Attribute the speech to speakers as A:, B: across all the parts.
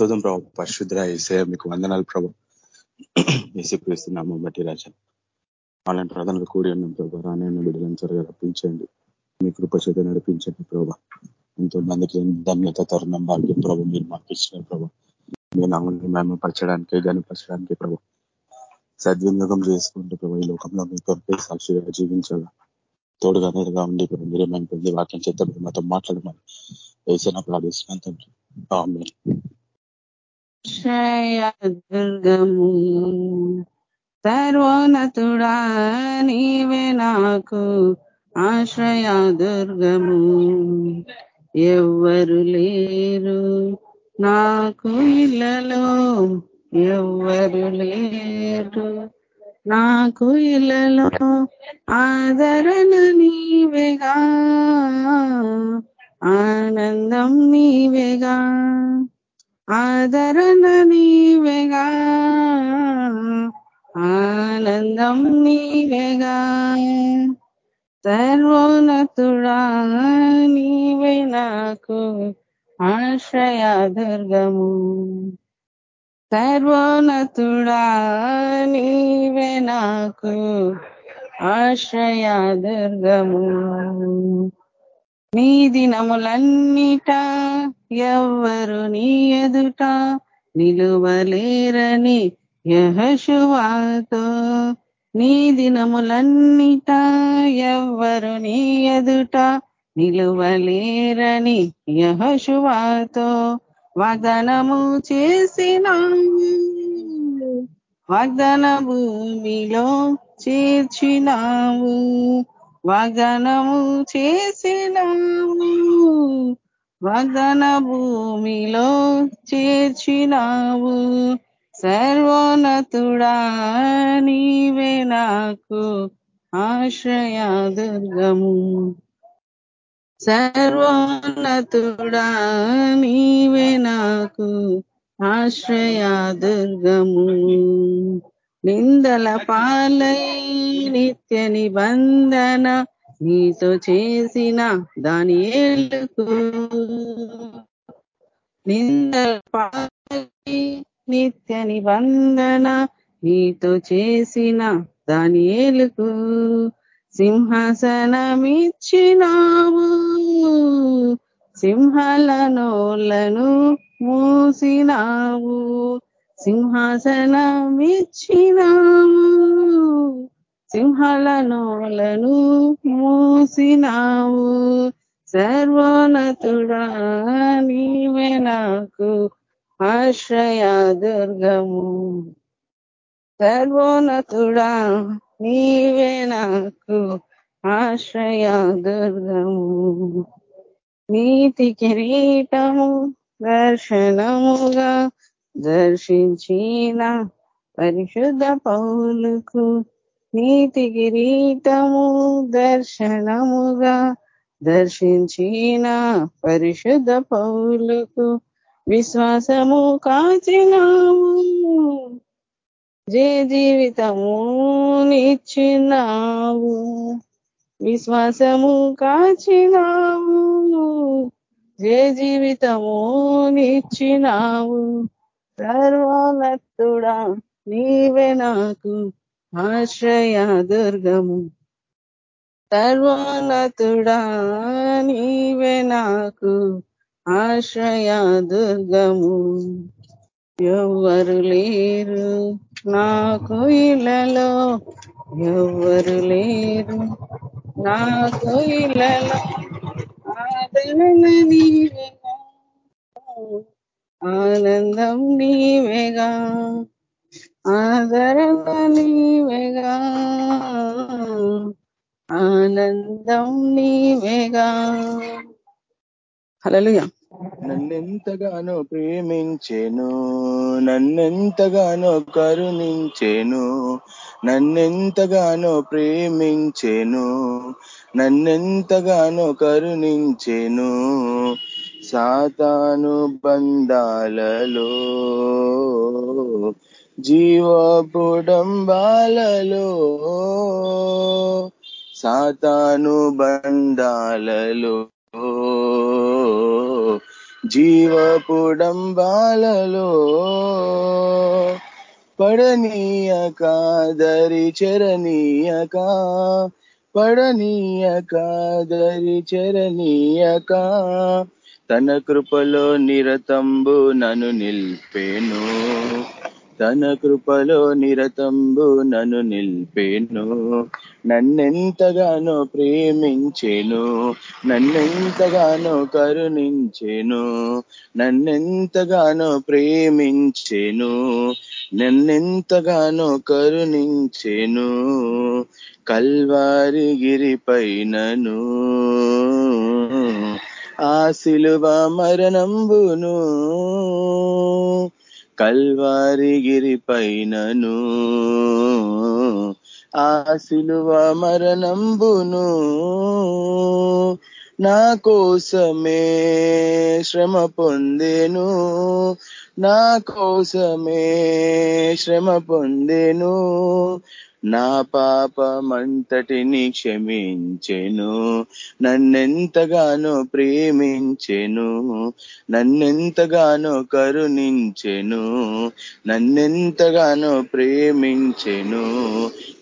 A: స్తోదం ప్రభు. పరిశుద్ర ఏసే మీకు వందనాలు ప్రభు. ఏసుక్రీస్తున్నాము బట్టి రాజా. అలాంటి ప్రార్థనలు కూడి ఉన్నాం ప్రభు. రానైనా బిడ్డలను త్వరగా రప్పించండి. మీ కృపచేత నడిపించండి ప్రభు. ఎంతో మందికి ధన్యత తరుణం భాగ్యం ప్రభు. మీరు మాకు ఇచ్చిన ప్రభు. మీ నామల్ని మేము పరచడానికి గనిపరచడానికి ప్రభు. సద్వినియోగం చేసుకుంటూ ప్రభు ఈ లోకంలో మీ కొరకే సాక్షిగా జీవించాలా. తోడుగా నేరుగా ఉండి ప్రభు మీరే మేము పొంది వాక్యం చేత మాతో మాట్లాడమని వేసిన ప్రార్థిస్తున్నాం తండ్రి.
B: దుర్గము సర్వోన్నతుడా నీవే నాకు ఆశ్రయ దుర్గము ఎవ్వరు లేరు నాకు ఇళ్ళలో ఎవ్వరు లేరు. నాకు ఇళ్ళలో ఆదరణ నీవేగా ఆనందం నీవేగా. ఆదరణ నీవేగా ఆనందం నీవేగా. సర్వోన్నతుడా నీవే నాకు ఆశ్రయాదుర్గము. సర్వోన్నతుడా నీవే నాకు ఆశ్రయాదుర్గము. నీ దినములన్నిట ఎవ్వరు నీ ఎదుట నిలువలేరని యహశువాతో నీ దినములన్నిట ఎవ్వరు నీ ఎదుట నిలువలేరని యహశువాతో వాగ్దానము చేసిన. వాగ్దాన భూమిలో చేర్చినావు వాగ్దానము చేసినావు వదన భూమిలో చేర్చినావు. సర్వోన్నతుడా నీవే నాకు ఆశ్రయదుర్గము సర్వోన్నతుడా నీవే నాకు ఆశ్రయదుర్గము నిందల పాలై నిత్య నిబంధన నీతో చేసిన దాని ఏళ్ళకు నింద పాలై నిత్య నిబంధన నీతో చేసిన దాని ఏలుకు సింహాసనమిచ్చినావు. సింహల నోళ్ళను మూసినావు. సింహాసనమిచ్చినావు. సింహల నోళ్ళను మూసినావు. సర్వోన్నతుడా నీవే నాకు ఆశ్రయ దుర్గము. సర్వోన్నతుడా నీవే నాకు ఆశ్రయ దుర్గము. నీతి కిరీటము దర్శనముగా దర్శించిన పరిశుద్ధ పౌలుకు నీతి కిరీటము దర్శనముగా దర్శించిన పరిశుద్ధ పౌలుకు విశ్వాసము కాచినాము. జే జీవితము నిచ్చినావు విశ్వాసము కాచినావు జే జీవితము నిచ్చినావు సర్వోన్నతుడా నీవే నాకు ఆశ్రయ దుర్గము. సర్వోన్నతుడా నీవే నాకు ఆశ్రయ దుర్గము. ఎవ్వరు లేరు నాకు ఇళ్ళలో ఎవ్వరు లేరు నాకు ఇళ్ళలో. ఆదరణ నీవేగా ఆనందం నీవేగా ఆదరణ నీవేగా. ఆనందం నీవేగా. హలలుయా
C: నన్నెంతగానో ప్రేమించెను నన్నెంతగానో కరుణించెను నన్నెంతగానో ప్రేమించెను నన్నెంతగానో కరుణించెను సాతాను బంధాలలో జీవపుడంబాలలో సాతాను బంధాలలో జీవపుడంబాలలో పడనీయక దరి చరణీయక పడనీయక దరి చరణీయక తన కృపలో నిరతంబు నన్ను నిల్పేను. తన కృపలో నిరతంబు నన్ను నిల్పేను. నన్నెంతగానో ప్రేమించెను. నన్నెంతగానో కరుణించెను. నన్నెంతగానో ప్రేమించెను. నన్నెంతగానో కరుణించెను. కల్వారి గిరిపైనను ఆ శిలువ మరణంబును. కల్వారి పైనను ఆ శిలువ మరణంబును నా కోసమే శ్రమ పొందెను నా కోసమే శ్రమ పొందెను. నా పాపమంతటిని క్షమించెను నన్నెంతగానో ప్రేమించెను నన్నెంతగానో కరుణించెను నన్నెంతగానో ప్రేమించెను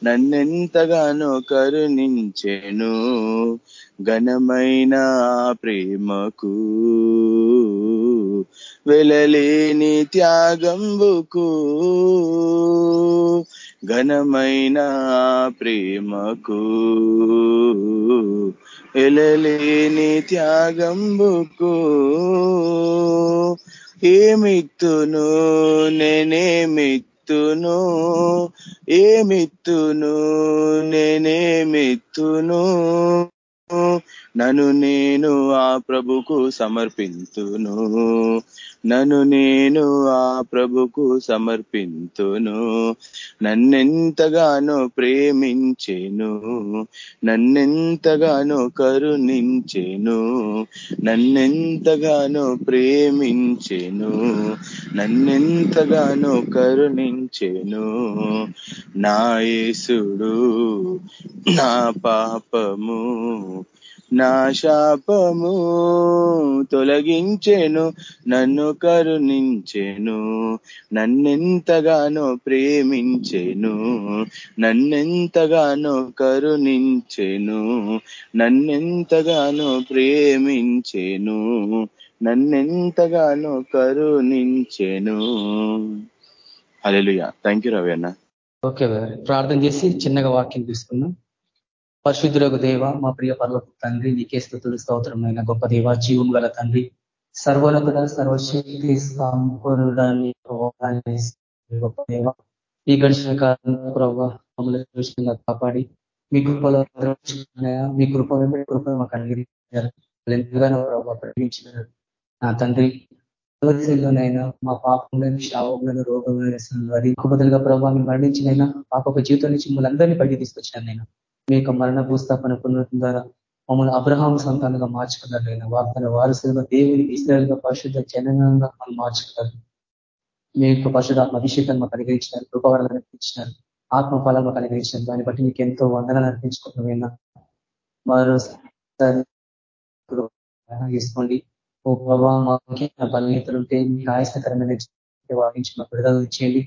C: నన్నెంతగానో కరుణించెను ఘనమైన ప్రేమకు వెలలేని త్యాగంబుకు ఘనమైన ప్రేమకు ఎలలేని త్యాగంబుకు ఏమిత్తును నేనేమిత్తును ఏమిత్తును నేనేమిత్తును నన్ను నేను ఆ ప్రభుకు సమర్పింతును. నన్ను నేను ఆ ప్రభుకు సమర్పింతును. నన్నెంతగానో ప్రేమించెను. నన్నెంతగానో కరుణించెను. నన్నెంతగానో ప్రేమించెను. నన్నెంతగానో కరుణించెను. నాయసుడు నా పాపము. నా శాపము తొలగించెను నన్ను కరుణించెను నన్నెంతగానో ప్రేమించెను నన్నెంతగానో కరుణించెను నన్నెంతగానో ప్రేమించెను నన్నెంతగానో కరుణించెను. అలెలుయా థ్యాంక్ యూ రవి అన్న
D: ఓకే ప్రార్థన చేసి చిన్నగా వాక్యం తీసుకున్నాం పరిశుద్ధులకు దేవ మా ప్రియ పర్వకు తండ్రి నీకే స్థుతులు స్తోత్రమైన గొప్ప దేవ జీవం గల తండ్రి. సర్వోన్నతుడ సర్వశక్తి సంపూర్ణాన్ని గొప్ప దేవ ఈ గడిచిన కాలంలో ప్రభావ మమ్మల్ని కాపాడి మీ కృపలో మీ కృప కృప మాకు అనుగ్రహించారు. ఎంతగానో ప్రభావ ప్రకటించినారు నా తండ్రి లోనైనా మా పాపంలోని శావంలోని రోగంలోని అది బదులుగా ప్రభావాన్ని మరణించినైనా పాప జీవితం నుంచి మిమ్మల్ని అందరినీ బయట తీసుకొచ్చాను నేను మీ యొక్క మరణ భూస్థాపన పునరుద్ధం ద్వారా మమ్మల్ని అబ్రహాం సంతానంగా మార్చుకున్నారు నేను వార్తల వారసులుగా దేవుని ఇస్రాయల్గా పరిశుద్ధ జనంగా మనం మార్చుకున్నారు. మీ యొక్క పరిశుధాత్మ అభిషేకాన్ని మాకు అనుగ్రహించినారు కృపవరాలు అనిపించినారు ఆత్మ ఫలాలు మాకు అనుగ్రహించినారు. దాన్ని బట్టి నీకు ఎంతో వందనాలు అర్పించుకుంటున్నా మరోసారి తీసుకోండి ఓ ప్రభావ మాకి బలహీతలు ఉంటే మీకు ఆయాసకరమైన వాగించి మాకు విడుదల చేయండి.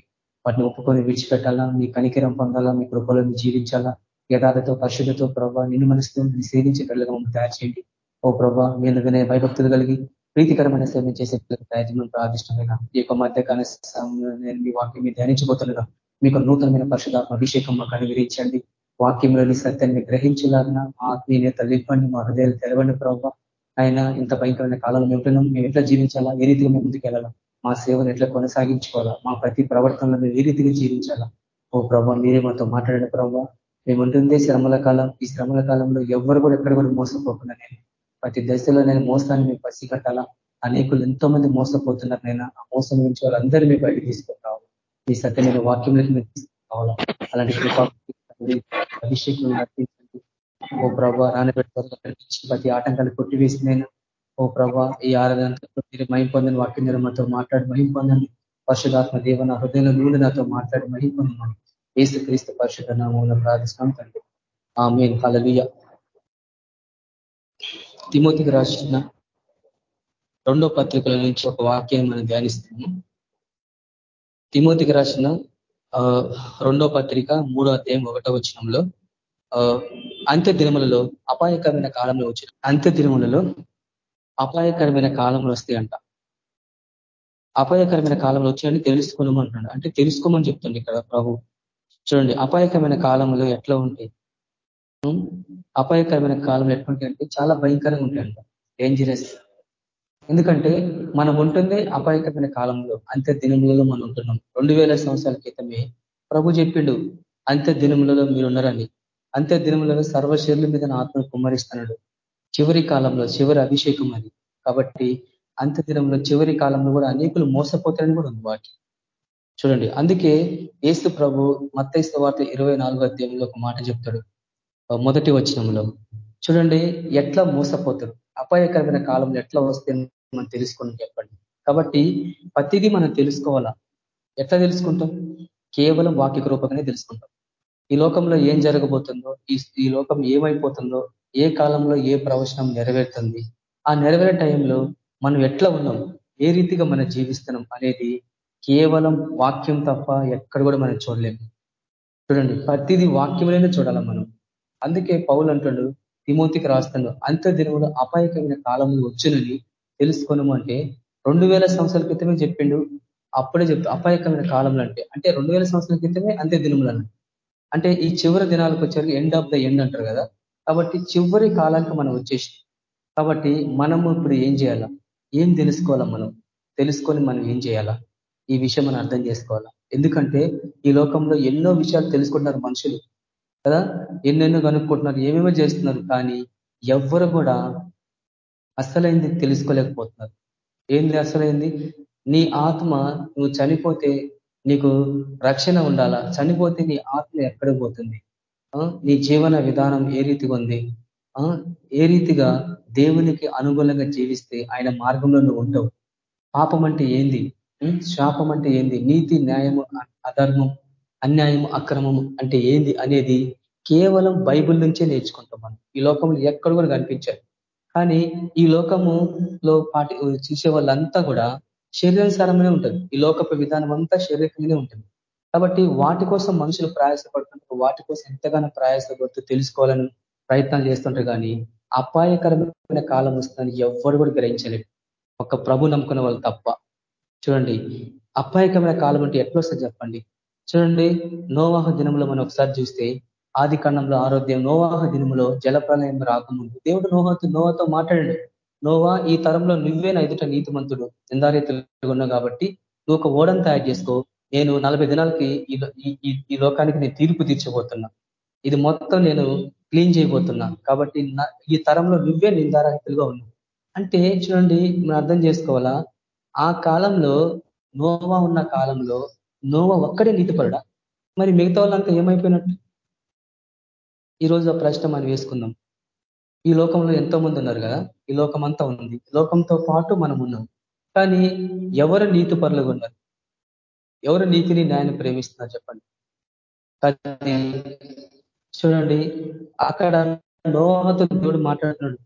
D: వాటిని ఒప్పుకొని విడిచిపెట్టాలా? మీ కనికరం పొందాలా? మీ కృపలను జీవించాలా? యథార్థతో పరిశుద్ధతో ప్రభావ నిన్ను మనసుతో సేవించే సేవించేటట్లుగా మమ్మల్ని తయారు చేయండి. ఓ ప్రభావ మీదుగానే భయభక్తులు కలిగి ప్రీతికరమైన సేవ చేసే తయారు ప్రార్థిష్టమైన ఈ యొక్క మధ్యకాల నేను మీ వాక్యం ధ్యానించబోతుండగా మీకు నూతనమైన పరిశుధాత్మ అభిషేకం మాకు అనుగ్రహించండి. వాక్యంలోని సత్యాన్ని గ్రహించలాగిన ఆత్మీయ ఇవ్వండి మా హృదయాలు తెలవండి ప్రభావ ఆయన ఇంత భయంకరమైన కాలంలో మేము ఉంటున్నాం. మేము ఎట్లా జీవించాలా? ఏ రీతిగా మేము ముందుకెళ్ళాలా మా సేవను ఎట్లా కొనసాగించుకోవాలా? మా ప్రతి ప్రవర్తనలో మేము ఏ రీతిగా జీవించాలా? ఓ ప్రభావ మీరే మాతో మాట్లాడిన ప్రభావ మేముంటుంది శ్రమల కాలం. ఈ శ్రమల కాలంలో ఎవరు కూడా ఎక్కడ కూడా మోసపోకుండా నేను ప్రతి దశలో నేను మోసాన్ని మేము పసిగట్టాలా అనేకులు ఎంతో మంది మోసపోతున్నారు నేను. ఆ మోసం నుంచి వాళ్ళందరూ మీ బయట తీసుకుంటావాలి ఈ సత్యమైన వాక్యంలోకి మేము తీసుకురావాలా అలాంటి అభిషేకం నడిపించండి. ఓ ప్రభా నానబెట్టుకోవాలి ప్రతి ఆటంకాలు కొట్టివేసినైనా ఓ ప్రభా ఈ ఆరాధనతో మీరు మహిం పొందని వాక్యం మాతో మాట్లాడి మహిం పొందండి. పరిశుధాత్మ దేవ హృదయంలో నుండి నాతో మాట్లాడి మహిం పొందమని ఏసు క్రీస్తు పరిషత్ నామంలో ప్రార్థిస్తాం తండ్రి. ఆమె కలలియ తిమోతికి రాసిన రెండో పత్రికల నుంచి ఒక వాక్యాన్ని మనం ధ్యానిస్తాము తిమోతికి రాసిన రెండో పత్రిక మూడో అధ్యాయం ఒకటో వచ్చినంలో అంత్య దినములలో అపాయకరమైన కాలంలో వచ్చిన అంత్య దినములలో అపాయకరమైన కాలంలో వస్తాయంట అపాయకరమైన కాలంలో వచ్చాయని తెలుసుకోమని అంటే తెలుసుకోమని చెప్తుంది ఇక్కడ ప్రభు. చూడండి అపాయకరమైన కాలంలో ఎట్లా ఉంటాయి అపాయకరమైన కాలంలో ఎట్లుంటాయి అంటే చాలా భయంకరంగా ఉంటాయంట డేంజరస్ ఎందుకంటే మనం ఉంటుంది అపాయకరమైన కాలంలో అంత్య దినములలో మనం ఉంటున్నాం. రెండు వేల సంవత్సరాల క్రితమే ప్రభు చెప్పిండు అంత్య దినములలో మీరున్నారని. అంత్య దినములలో సర్వశైర్ల మీద ఆత్మ కుమ్మరిస్తున్నాడు. చివరి కాలంలో చివరి అభిషేకం అది. కాబట్టి అంత్య దినంలో చివరి కాలంలో కూడా అనేకులు మోసపోతారని కూడా ఉంది వాటి చూడండి. అందుకే ఏసు ప్రభు మత్తైస్త వార్త ఇరవై నాలుగో అధ్యాయంలో ఒక మాట చెప్తాడు. మొదటి వచనంలో చూడండి ఎట్లా మోసపోతారు? అపాయకరమైన కాలంలో ఎట్లా వస్తే మనం తెలుసుకోండి చెప్పండి. కాబట్టి ప్రతిదీ మనం తెలుసుకోవాలా? ఎట్లా తెలుసుకుంటాం? కేవలం వాక్య రూపంగానే తెలుసుకుంటాం. ఈ లోకంలో ఏం జరగబోతుందో ఈ ఈ లోకం ఏమైపోతుందో ఏ కాలంలో ఏ ప్రవచనం నెరవేరుతుంది ఆ నెరవేరే టైంలో మనం ఎట్లా ఉన్నాం? ఏ రీతిగా మనం జీవిస్తున్నాం అనేది కేవలం వాక్యం తప్ప ఎక్కడ కూడా మనం చూడలేము. చూడండి ప్రతిదీ వాక్యంలోనే చూడాలి మనం. అందుకే పౌలు అంటాడు తిమోతికి రాస్తాడు అంత దినములు అపాయకమైన కాలంలో వచ్చునని తెలుసుకున్నాము అంటే రెండు వేల సంవత్సరాల క్రితమే చెప్పిండు అప్పుడే చెప్తా అపాయకమైన కాలంలో అంటే అంటే రెండు వేల సంవత్సరాల క్రితమే అంతే దినములను అంటే ఈ చివరి దినాలకు వచ్చేసరికి ఎండ్ ఆఫ్ ద ఎండ్ అంటారు కదా. కాబట్టి చివరి కాలానికి మనం వచ్చేసి కాబట్టి మనము ఇప్పుడు ఏం చేయాలా? ఏం తెలుసుకోవాలా మనం? తెలుసుకొని మనం ఏం చేయాలా? ఈ విషయం మనం అర్థం చేసుకోవాలా? ఎందుకంటే ఈ లోకంలో ఎన్నో విషయాలు తెలుసుకుంటున్నారు మనుషులు కదా? ఎన్నెన్నో కనుక్కుంటున్నారు ఏమేమో చేస్తున్నారు కానీ ఎవ్వరు కూడా అసలైంది తెలుసుకోలేకపోతున్నారు. ఏంది అసలైంది? నీ ఆత్మ నువ్వు చనిపోతే నీకు రక్షణ ఉండాలా? చనిపోతే నీ ఆత్మ ఎక్కడ పోతుంది? నీ జీవన విధానం ఏ రీతిగా ఉంది? ఏ రీతిగా దేవునికి అనుగుణంగా జీవిస్తే ఆయన మార్గంలో నువ్వు ఉంటావు పాపం అంటే ఏంది? శాపం అంటే ఏంది? నీతి న్యాయము అధర్మం అన్యాయం అక్రమం అంటే ఏంది అనేది కేవలం బైబుల్ నుంచే నేర్చుకుంటాం మనం. ఈ లోకంలో ఎక్కడ కూడా కనిపించారు కానీ ఈ లోకములో పాటి చూసే వాళ్ళంతా కూడా శరీరానుసారమనే ఉంటుంది ఈ లోకపు విధానం అంతా శరీరకంగానే ఉంటుంది. కాబట్టి వాటి కోసం మనుషులు ప్రయాసపడుతుంటారు. వాటి కోసం ఎంతగానో ప్రయాసపడుతూ తెలుసుకోవాలని ప్రయత్నాలు చేస్తుంటారు కానీ అపాయకరమైన కాలం వస్తుందని ఎవ్వరు కూడా గ్రహించలేదు ఒక ప్రభు నమ్ముకున్న వాళ్ళు తప్ప. చూడండి అప్పాయకమైన కాలం అంటే ఎట్లా వస్తుంది చెప్పండి? చూడండి నోవాహ దినంలో మనం ఒకసారి చూస్తే ఆది కాండంలో ఆరోగ్యం నోవాహ దినములో జలప్రలయం రాకముందు. దేవుడు నోహతో నోవాతో మాట్లాడండి. నోవా ఈ తరంలో నువ్వే నా ఎదుట నీతిమంతుడు నిందారీతులున్నావు కాబట్టి నువ్వు ఒక ఓడను తయారు చేసుకో. నేను నలభై దినాలకి ఈ లోకానికి నేను తీర్పు తీర్చబోతున్నా. ఇది మొత్తం నేను క్లీన్ చేయబోతున్నా. కాబట్టి ఈ తరంలో నువ్వే నిందారహితులుగా ఉన్నావు. అంటే చూడండి మనం అర్థం చేసుకోవాలా? ఆ కాలంలో నోవా ఉన్న కాలంలో నోవా ఒక్కడే నీతిపరుడా? మరి మిగతా వాళ్ళంతా ఏమైపోయినట్టు ఈరోజు ఆ ప్రశ్న మనం వేసుకుందాం. ఈ లోకంలో ఎంతో మంది ఉన్నారు కదా? ఈ లోకం అంతా ఉంది. లోకంతో పాటు మనం ఉన్నాం. కానీ ఎవరు నీతి పరులుగా ఉన్నారు? ఎవరు నీతిని న్యాయాన్ని ప్రేమిస్తున్నారు చెప్పండి. చూడండి అక్కడ నోవాతో దేవుడు మాట్లాడుతున్నాడు.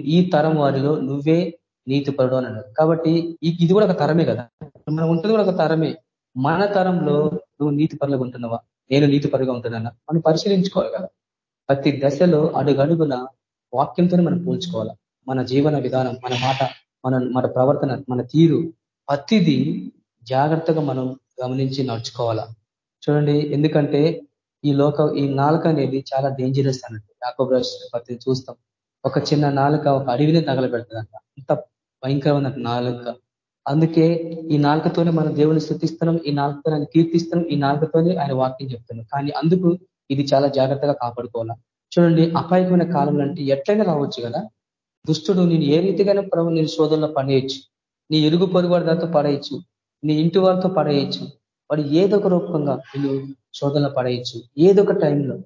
D: ఈ తరం వారిలో నువ్వే నీతి పరుడు అన్నాడు. కాబట్టి ఇది కూడా ఒక తరమే కదా. మనం ఉంటుంది కూడా ఒక తరమే. మన తరంలో నువ్వు నీతి పరులుగా ఉంటున్నావా? నేను నీతి పరుగా ఉంటున్నానా? మనం పరిశీలించుకోవాలి కదా. ప్రతి దశలో అడుగడుగున వాక్యంతోనే మనం పోల్చుకోవాలి? మన జీవన విధానం మన మాట మన మన ప్రవర్తన మన తీరు ప్రతిదీ జాగ్రత్తగా మనం గమనించి నడుచుకోవాలా? చూడండి ఎందుకంటే ఈ లోక ఈ నాలుక అనేది చాలా డేంజరస్ అన్నట్టు. యాకోబ్రాష్ పత్తి చూస్తాం. ఒక చిన్న నాలుక ఒక అడవిని తగలబెడుతుందంట. అంత భయంకరమైన నాలుక. అందుకే ఈ నాలుకతోనే మనం దేవుని స్థుతిస్తున్నాం ఈ నాలుకతో ఆయన కీర్తిస్తున్నాం ఈ నాలుకతోనే ఆయన వాక్యం చెప్తున్నాం. కానీ అందుకు ఇది చాలా జాగ్రత్తగా కాపాడుకోవాలా? చూడండి అపాయకమైన కాలంలో అంటే ఎట్లయినా రావచ్చు కదా? దుష్టుడు నేను ఏ రీతిగానే ప్రభు నేను శోధనలో పడేయచ్చు. నీ ఇరుగు పొరుగు దాంతో పడేయచ్చు. నీ ఇంటి వారితో పడేయచ్చు. వాడు ఒక రూపంగా నేను శోధనలో పడేయచ్చు. ఏదొక టైంలో.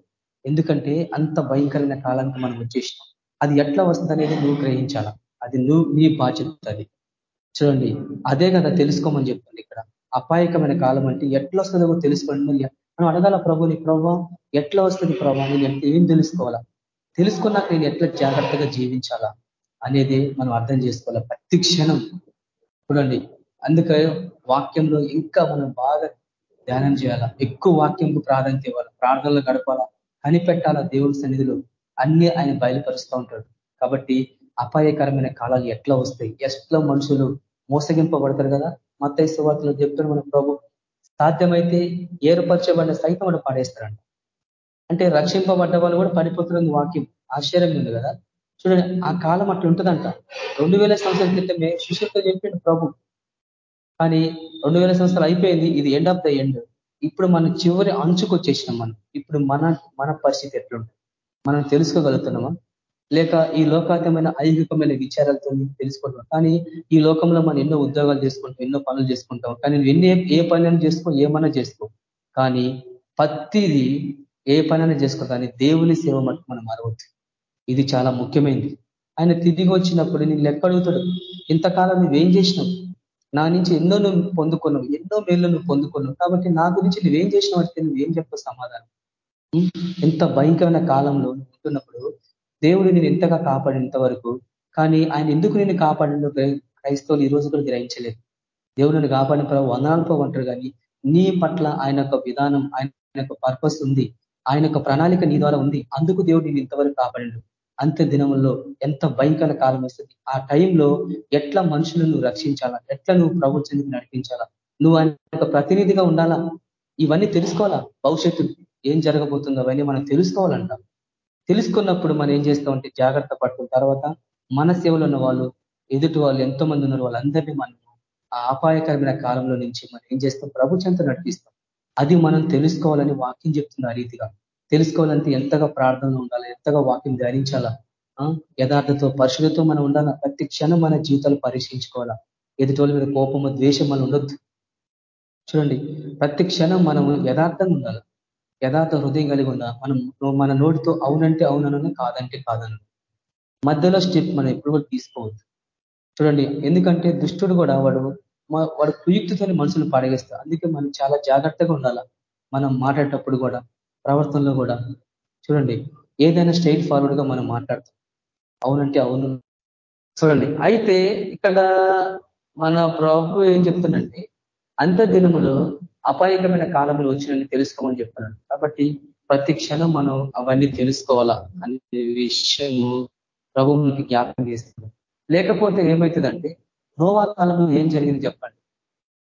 D: ఎందుకంటే అంత భయంకరమైన కాలానికి మనం వచ్చేసినాం. అది ఎట్లా వస్తుంది అనేది నువ్వు గ్రహించాలా? అది నువ్వు నీ బాధ్యత అది. చూడండి అదే కదా తెలుసుకోమని చెప్తుంది ఇక్కడ. అపాయకమైన కాలం అంటే ఎట్లా వస్తుందో తెలుసుకోండి. మనం అడగాల ప్రభు నీ ప్రభావం ఎట్లా వస్తుంది ప్రభావం నేను ఏం తెలుసుకోవాలా? తెలుసుకున్నాక నేను ఎట్లా జాగ్రత్తగా జీవించాలా అనేది మనం అర్థం చేసుకోవాలి ప్రతి క్షణం. చూడండి అందుకే వాక్యంలో ఇంకా మనం బాగా ధ్యానం చేయాలా? ఎక్కువ వాక్యంకు ప్రాధాన్యత ఇవ్వాలి? ప్రార్థనలు గడపాలా? కనిపెట్టాలా దేవుడి సన్నిధిలో? అన్ని ఆయన బయలుపరుస్తూ ఉంటాడు. కాబట్టి అపాయకరమైన కాలాలు ఎట్లా వస్తాయి? ఎట్లా మనుషులు మోసగింపబడతారు కదా? మత వార్తలు చెప్తాడు మన ప్రభు సాధ్యమైతే ఏర్పరచబడిన సైతం మనం పాడేస్తారంట అంటే రక్షింపబడ్డ వాళ్ళు కూడా పడిపోతున్న వాక్యం ఆశ్చర్యంగా ఉంది కదా? చూడండి ఆ కాలం అట్లా ఉంటుందంట. రెండు వేల సంవత్సరాల క్రితమే శిష్యులతో చెప్పిండు ప్రభు. కానీ రెండు వేల సంవత్సరాలు అయిపోయింది ఇది ఎండ్ ఆఫ్ ద ఎండ్ ఇప్పుడు మనం చివరి అంచుకు వచ్చేసినాం మనం. ఇప్పుడు మన మన పరిస్థితి ఎట్లుంటుంది? మనం తెలుసుకోగలుగుతున్నామా? లేక ఈ లోకాతమైన ఐహికమైన విచారాలతో తెలుసుకుంటాం కానీ ఈ లోకంలో మనం ఎన్నో ఉద్యోగాలు చేసుకుంటాం ఎన్నో పనులు చేసుకుంటాం. కానీ ఎన్ని ఏ పని చేసుకో ఏమైనా చేసుకో. కానీ ప్రతిది ఏ పనైనా చేసుకో కానీ దేవుని సేవ మటుకు మనం మరవద్దు. ఇది చాలా ముఖ్యమైనది. ఆయన తిరిగి వచ్చినప్పుడు నేను లెక్క అడుగుతాడు. ఇంతకాలం నువ్వేం చేసినావు? నా నుంచి ఎన్నో నువ్వు పొందుకున్నావు ఎన్నో మేళ్ళు నువ్వు పొందుకున్నావు. కాబట్టి నా గురించి నువ్వేం చేసినావు అంటే నువ్వేం చెప్పు సమాధానం? ఎంత భయంకరమైన కాలంలో ఉంటున్నప్పుడు దేవుడు నేను ఎంతగా కాపాడినంత వరకు కానీ ఆయన ఎందుకు నేను కాపాడను క్రైస్తవులు ఈ రోజు కూడా గ్రహించలేదు. దేవుడు నన్ను కాపాడిన ప్రభావ వందనాలతో ఉంటారు కానీ నీ పట్ల ఆయన యొక్క విధానం ఆయన యొక్క పర్పస్ ఉంది. ఆయన యొక్క ప్రణాళిక నీ ద్వారా ఉంది. అందుకు దేవుడు నేను ఇంతవరకు కాపాడు అంత్య దినముల్లో ఎంత భయంకర కాలం వస్తుంది. ఆ టైంలో ఎట్లా మనుషులను రక్షించాలా? ఎట్లా నువ్వు ప్రభుత్వానికి నడిపించాలా? నువ్వు ఆయన ప్రతినిధిగా ఉండాలా? ఇవన్నీ తెలుసుకోవాలా? భవిష్యత్తు ఏం జరగబోతుందో అవన్నీ మనం తెలుసుకోవాలంట. తెలుసుకున్నప్పుడు మనం ఏం చేస్తామంటే జాగ్రత్త పడుతున్న తర్వాత మన సేవలు ఉన్న వాళ్ళు ఎదుటి వాళ్ళు ఎంతో మంది ఉన్నారు వాళ్ళందరినీ మనం ఆ అపాయకరమైన కాలంలో నుంచి మనం ఏం చేస్తాం? ప్రభుత్వంతో నడిపిస్తాం. అది మనం తెలుసుకోవాలని వాక్యం చెప్తుంది ఆ రీతిగా. తెలుసుకోవాలంటే ఎంతగా ప్రార్థనలు ఉండాలి? ఎంతగా వాక్యం ధ్యానించాలా? యథార్థతో పరిశుభ్రతో మనం ఉండాలా? ప్రతి క్షణం మన జీవితాలు పరీక్షించుకోవాలా? ఎదుటి మీద కోపము ద్వేషం మనం ఉండొద్దు. చూడండి ప్రతి క్షణం మనం యథార్థంగా ఉండాలి? యథార్థ హృదయం కలిగి ఉన్న మనం మన నోటితో అవునంటే అవునను కాదంటే కాదను మధ్యలో స్టెప్ మనం ఎప్పుడు కూడా తీసుకోవద్దు. చూడండి ఎందుకంటే దుష్టుడు కూడా వాడు వాడు కుయుక్తితోని మనుషులు పాడగేస్తారు అందుకే మనం చాలా జాగ్రత్తగా ఉండాలా. మనం మాట్లాడేటప్పుడు కూడా ప్రవర్తనలో కూడా. చూడండి ఏదైనా స్ట్రైట్ ఫార్వర్డ్గా మనం మాట్లాడతాం. అవునంటే అవును. చూడండి అయితే ఇక్కడ మన ప్రభు ఏం చెప్తుందంటే అంత దినములో అపాయకమైన కాలంలో వచ్చినని తెలుసుకోమని చెప్తున్నాడు. కాబట్టి ప్రతి క్షణం మనం అవన్నీ తెలుసుకోవాలా అనే విషయము ప్రభు జ్ఞాపకం చేస్తుంది లేకపోతే ఏమవుతుందంటే నోవా కాలంలో ఏం జరిగింది చెప్పండి.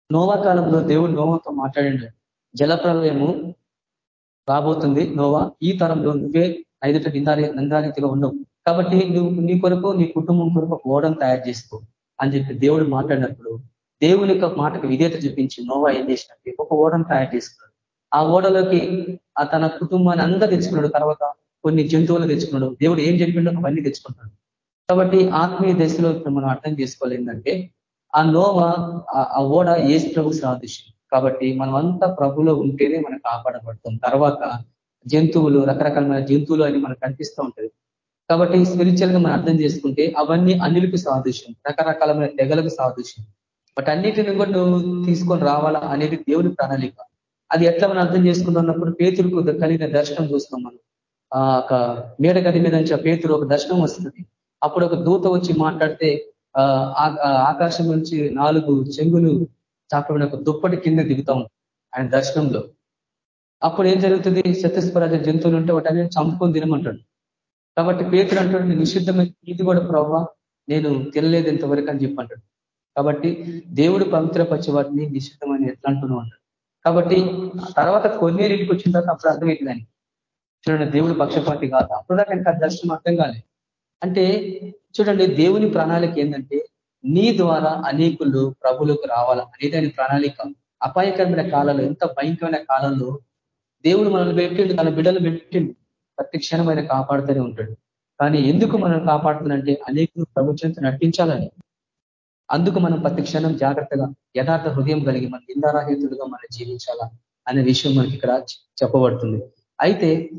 D: నోవా కాలంలో దేవుడు నోవాతో మాట్లాడండి. జలప్రలయము రాబోతుంది నోవా ఈ తరంలో నువ్వే ఐదుట నిందారి నిందారీతిగా ఉండవు. కాబట్టి నువ్వు నీ కొరకు నీ కుటుంబం కొరకు ఓడం తయారు చేసుకో అని చెప్పి దేవుడు మాట్లాడినప్పుడు దేవుని యొక్క మాటకు విధేత చూపించి నోవా ఏం చేసినట్టు ఒక ఓడను తయారు చేసుకున్నాడు. ఆ ఓడలోకి ఆ తన కుటుంబాన్ని అంతా తెచ్చుకున్నాడు. తర్వాత కొన్ని జంతువులు తెచ్చుకున్నాడు. దేవుడు ఏం చెప్పిండో అవన్నీ తెచ్చుకుంటాడు. కాబట్టి ఆత్మీయ దశలో మనం అర్థం చేసుకోవాలి ఏంటంటే ఆ నోవ ఆ ఓడ ఏసు ప్రభు సాదృశ్యం. కాబట్టి మనం అంతా ప్రభులో ఉంటేనే మనం కాపాడబడుతుంది తర్వాత జంతువులు రకరకాలమైన జంతువులు అని మనకు కనిపిస్తూ ఉంటుంది. కాబట్టి స్పిరిచువల్గా మనం అర్థం చేసుకుంటే అవన్నీ అన్నిలకు సాదృశ్యం. రకరకాలమైన తెగలకు సాదృశ్యం. బట్ అన్నిటిని కూడా నువ్వు తీసుకొని రావాలా అనేది దేవుని ప్రణాళిక. అది ఎట్లా మనం అర్థం చేసుకుంటున్నప్పుడు పేతురుకు కలిగిన దర్శనం చూస్తాం మనం. ఆ మేడ గది మీద నుంచి పేతురు ఒక దర్శనం వస్తుంది. అప్పుడు ఒక దూత వచ్చి మాట్లాడితే ఆకాశం నుంచి నాలుగు చెంగులు చాపడిన ఒక దుప్పటి కింద దిగుతా ఆయన దర్శనంలో. అప్పుడు ఏం జరుగుతుంది? సత్యస్పరాజ జంతువులు ఉంటే వాటి చంపుకొని తినమంటాడు. కాబట్టి పేతులు అంటాడు నిషిద్ధమైన ఇది కూడా ప్రభావ నేను తినలేదు ఇంతవరకు అని చెప్పంటాడు కాబట్టి దేవుడు పవిత్రపరిచే వాటిని నిశ్చితమని ఎట్లా అంటూనే అంటాడు. కాబట్టి తర్వాత కొన్ని రీతికి వచ్చిన తర్వాత అప్పుడు అర్థమైంది చూడండి దేవుడు పక్షపాతి కాదు. అప్పుడు దాకా ఇంకా దర్శనం అర్థం కాలే. అంటే చూడండి దేవుని ప్రణాళిక ఏంటంటే నీ ద్వారా అనేకులు ప్రభులకు రావాలా అనేది ఆయన ప్రణాళిక. అపాయకరమైన కాలంలో ఎంత భయంకరమైన కాలంలో దేవుడు మనల్ని పెట్టిండు తన బిడ్డలు పెట్టిండు. ప్రతి క్షణమైన కాపాడుతూనే ఉంటాడు. కానీ ఎందుకు మనం కాపాడుతుందంటే అనేకులు ప్రభుత్వంతో నటించాలని. అందుకు మనం ప్రతి క్షణం జాగ్రత్తగా యథార్థ హృదయం కలిగి మనం నిందారాహితులుగా మనం జీవించాలా అనే విషయం మనకి ఇక్కడ చెప్పబడుతుంది. అయితే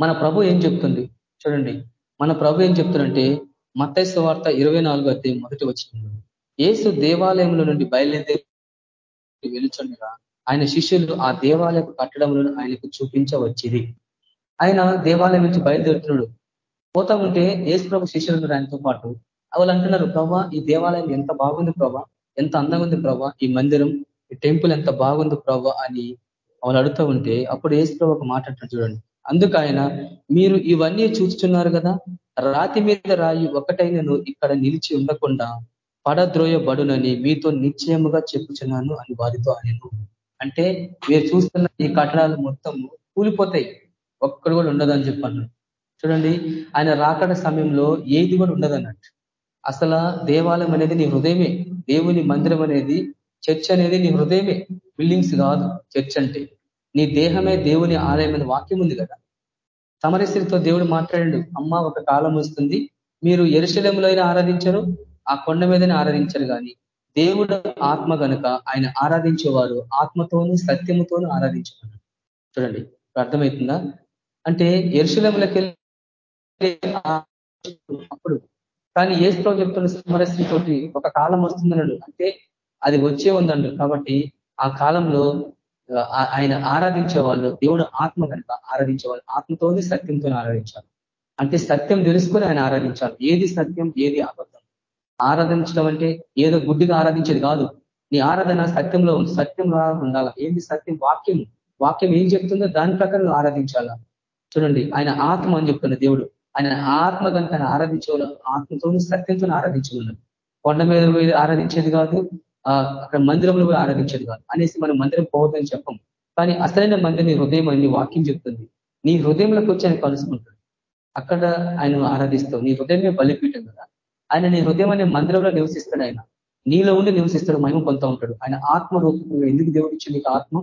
D: మన ప్రభు ఏం చెప్తుంది? చూడండి. మన ప్రభు ఏం చెప్తుందంటే మత్తైస్వ వార్త ఇరవై నాలుగు అధ్యాయం మొదటి వచ్చిన ఏసు దేవాలయంలో నుండి బయలుదేరి వెలుచుండగా ఆయన శిష్యులు ఆ దేవాలయపు కట్టడంలో ఆయనకు చూపించవచ్చింది ఆయన దేవాలయం నుంచి బయలుదేరుతున్నాడు. పోతా ఉంటే ఏసు ప్రభు శిష్యులు ఆయనతో పాటు వాళ్ళు అంటున్నారు ప్రభా ఈ దేవాలయం ఎంత బాగుంది ప్రభా ఎంత అందంగా ఉంది ప్రభా ఈ మందిరం ఈ టెంపుల్ ఎంత బాగుంది ప్రభా అని వాళ్ళు అడుగుతూ ఉంటే అప్పుడు ఏసు ప్రభు ఒక మాట చూడండి. అందుకు ఆయన మీరు ఇవన్నీ చూస్తున్నారు కదా రాతి మీద రాయి ఒకటైనను ఇక్కడ నిలిచి ఉండకుండా పడద్రోయబడునని మీతో నిశ్చయముగా చెప్పుచున్నాను అని వారితో ఆయన అంటే మీరు చూస్తున్న ఈ కట్టడాలు మొత్తం కూలిపోతాయి. ఒక్కడు కూడా ఉండదని చెప్పాను చూడండి ఆయన రాకడ సమయంలో ఏది కూడా ఉండదన్నట్టు. అసలు దేవాలయం అనేది నీ హృదయమే. దేవుని మందిరం అనేది చర్చ్ అనేది నీ హృదయమే. బిల్డింగ్స్ కాదు చర్చ్ అంటే. నీ దేహమే దేవుని ఆలయం అనే వాక్యం ఉంది కదా. సమరస్త్రితో దేవుడు మాట్లాడాడు అమ్మ ఒక కాలం వస్తుంది మీరు ఎరుశలంలో ఆరాధించరు ఆ కొండ మీదనే ఆరాధించరు కానీ దేవుడు ఆత్మ కనుక ఆయన ఆరాధించేవారు ఆత్మతోనూ సత్యముతోనూ ఆరాధించేవారు చూడండి అర్థమవుతుందా? అంటే ఎరుశలంలోకి అప్పుడు కానీ ఏసులో చెప్తున్న సమరస్త్రి తోటి ఒక కాలం వస్తుందన్నాడు అంటే అది వచ్చే ఉందండు కాబట్టి ఆ కాలంలో ఆయన ఆరాధించే వాళ్ళు దేవుడు ఆత్మ కనుక ఆరాధించేవాళ్ళు ఆత్మతోనే సత్యంతో ఆరాధించాలి. అంటే సత్యం తెలుసుకొని ఆయన ఆరాధించాలి. ఏది సత్యం ఏది అబద్ధం? ఆరాధించడం అంటే ఏదో గుడ్డిగా ఆరాధించేది కాదు. నీ ఆరాధన సత్యంలో సత్యంలో ఉండాలా? ఏంది సత్యం? వాక్యం. వాక్యం ఏం చెప్తుందో దాని ప్రకారం ఆరాధించాలా? చూడండి ఆయన ఆత్మ అని చెప్తున్న దేవుడు. ఆయన ఆత్మ కనుక ఆయన ఆరాధించేవాళ్ళు ఆత్మతో సత్యంతో ఆరాధించేవాళ్ళు కొండ మీద ఆరాధించేది కాదు అక్కడ మందిరంలో పోయి ఆరాధించేది కాదు. అనేసి మనం మందిరం పోవద్దని చెప్పం. కానీ అసలైన మందిరం నీ హృదయం అని వాక్యం చెప్తుంది. నీ హృదయంలోకి వచ్చి ఆయన కలుసుకుంటాడు. అక్కడ ఆయన ఆరాధిస్తావు నీ హృదయమే బలిపీఠం కదా. ఆయన నీ హృదయం అనే మందిరంలో నివసిస్తాడు ఆయన. నీలో ఉండి నివసిస్తాడు మహిమ పొందుతూ ఉంటాడు. ఆయన ఆత్మ రూపంలో ఎందుకు దేవుడు ఇచ్చింది ఆత్మ?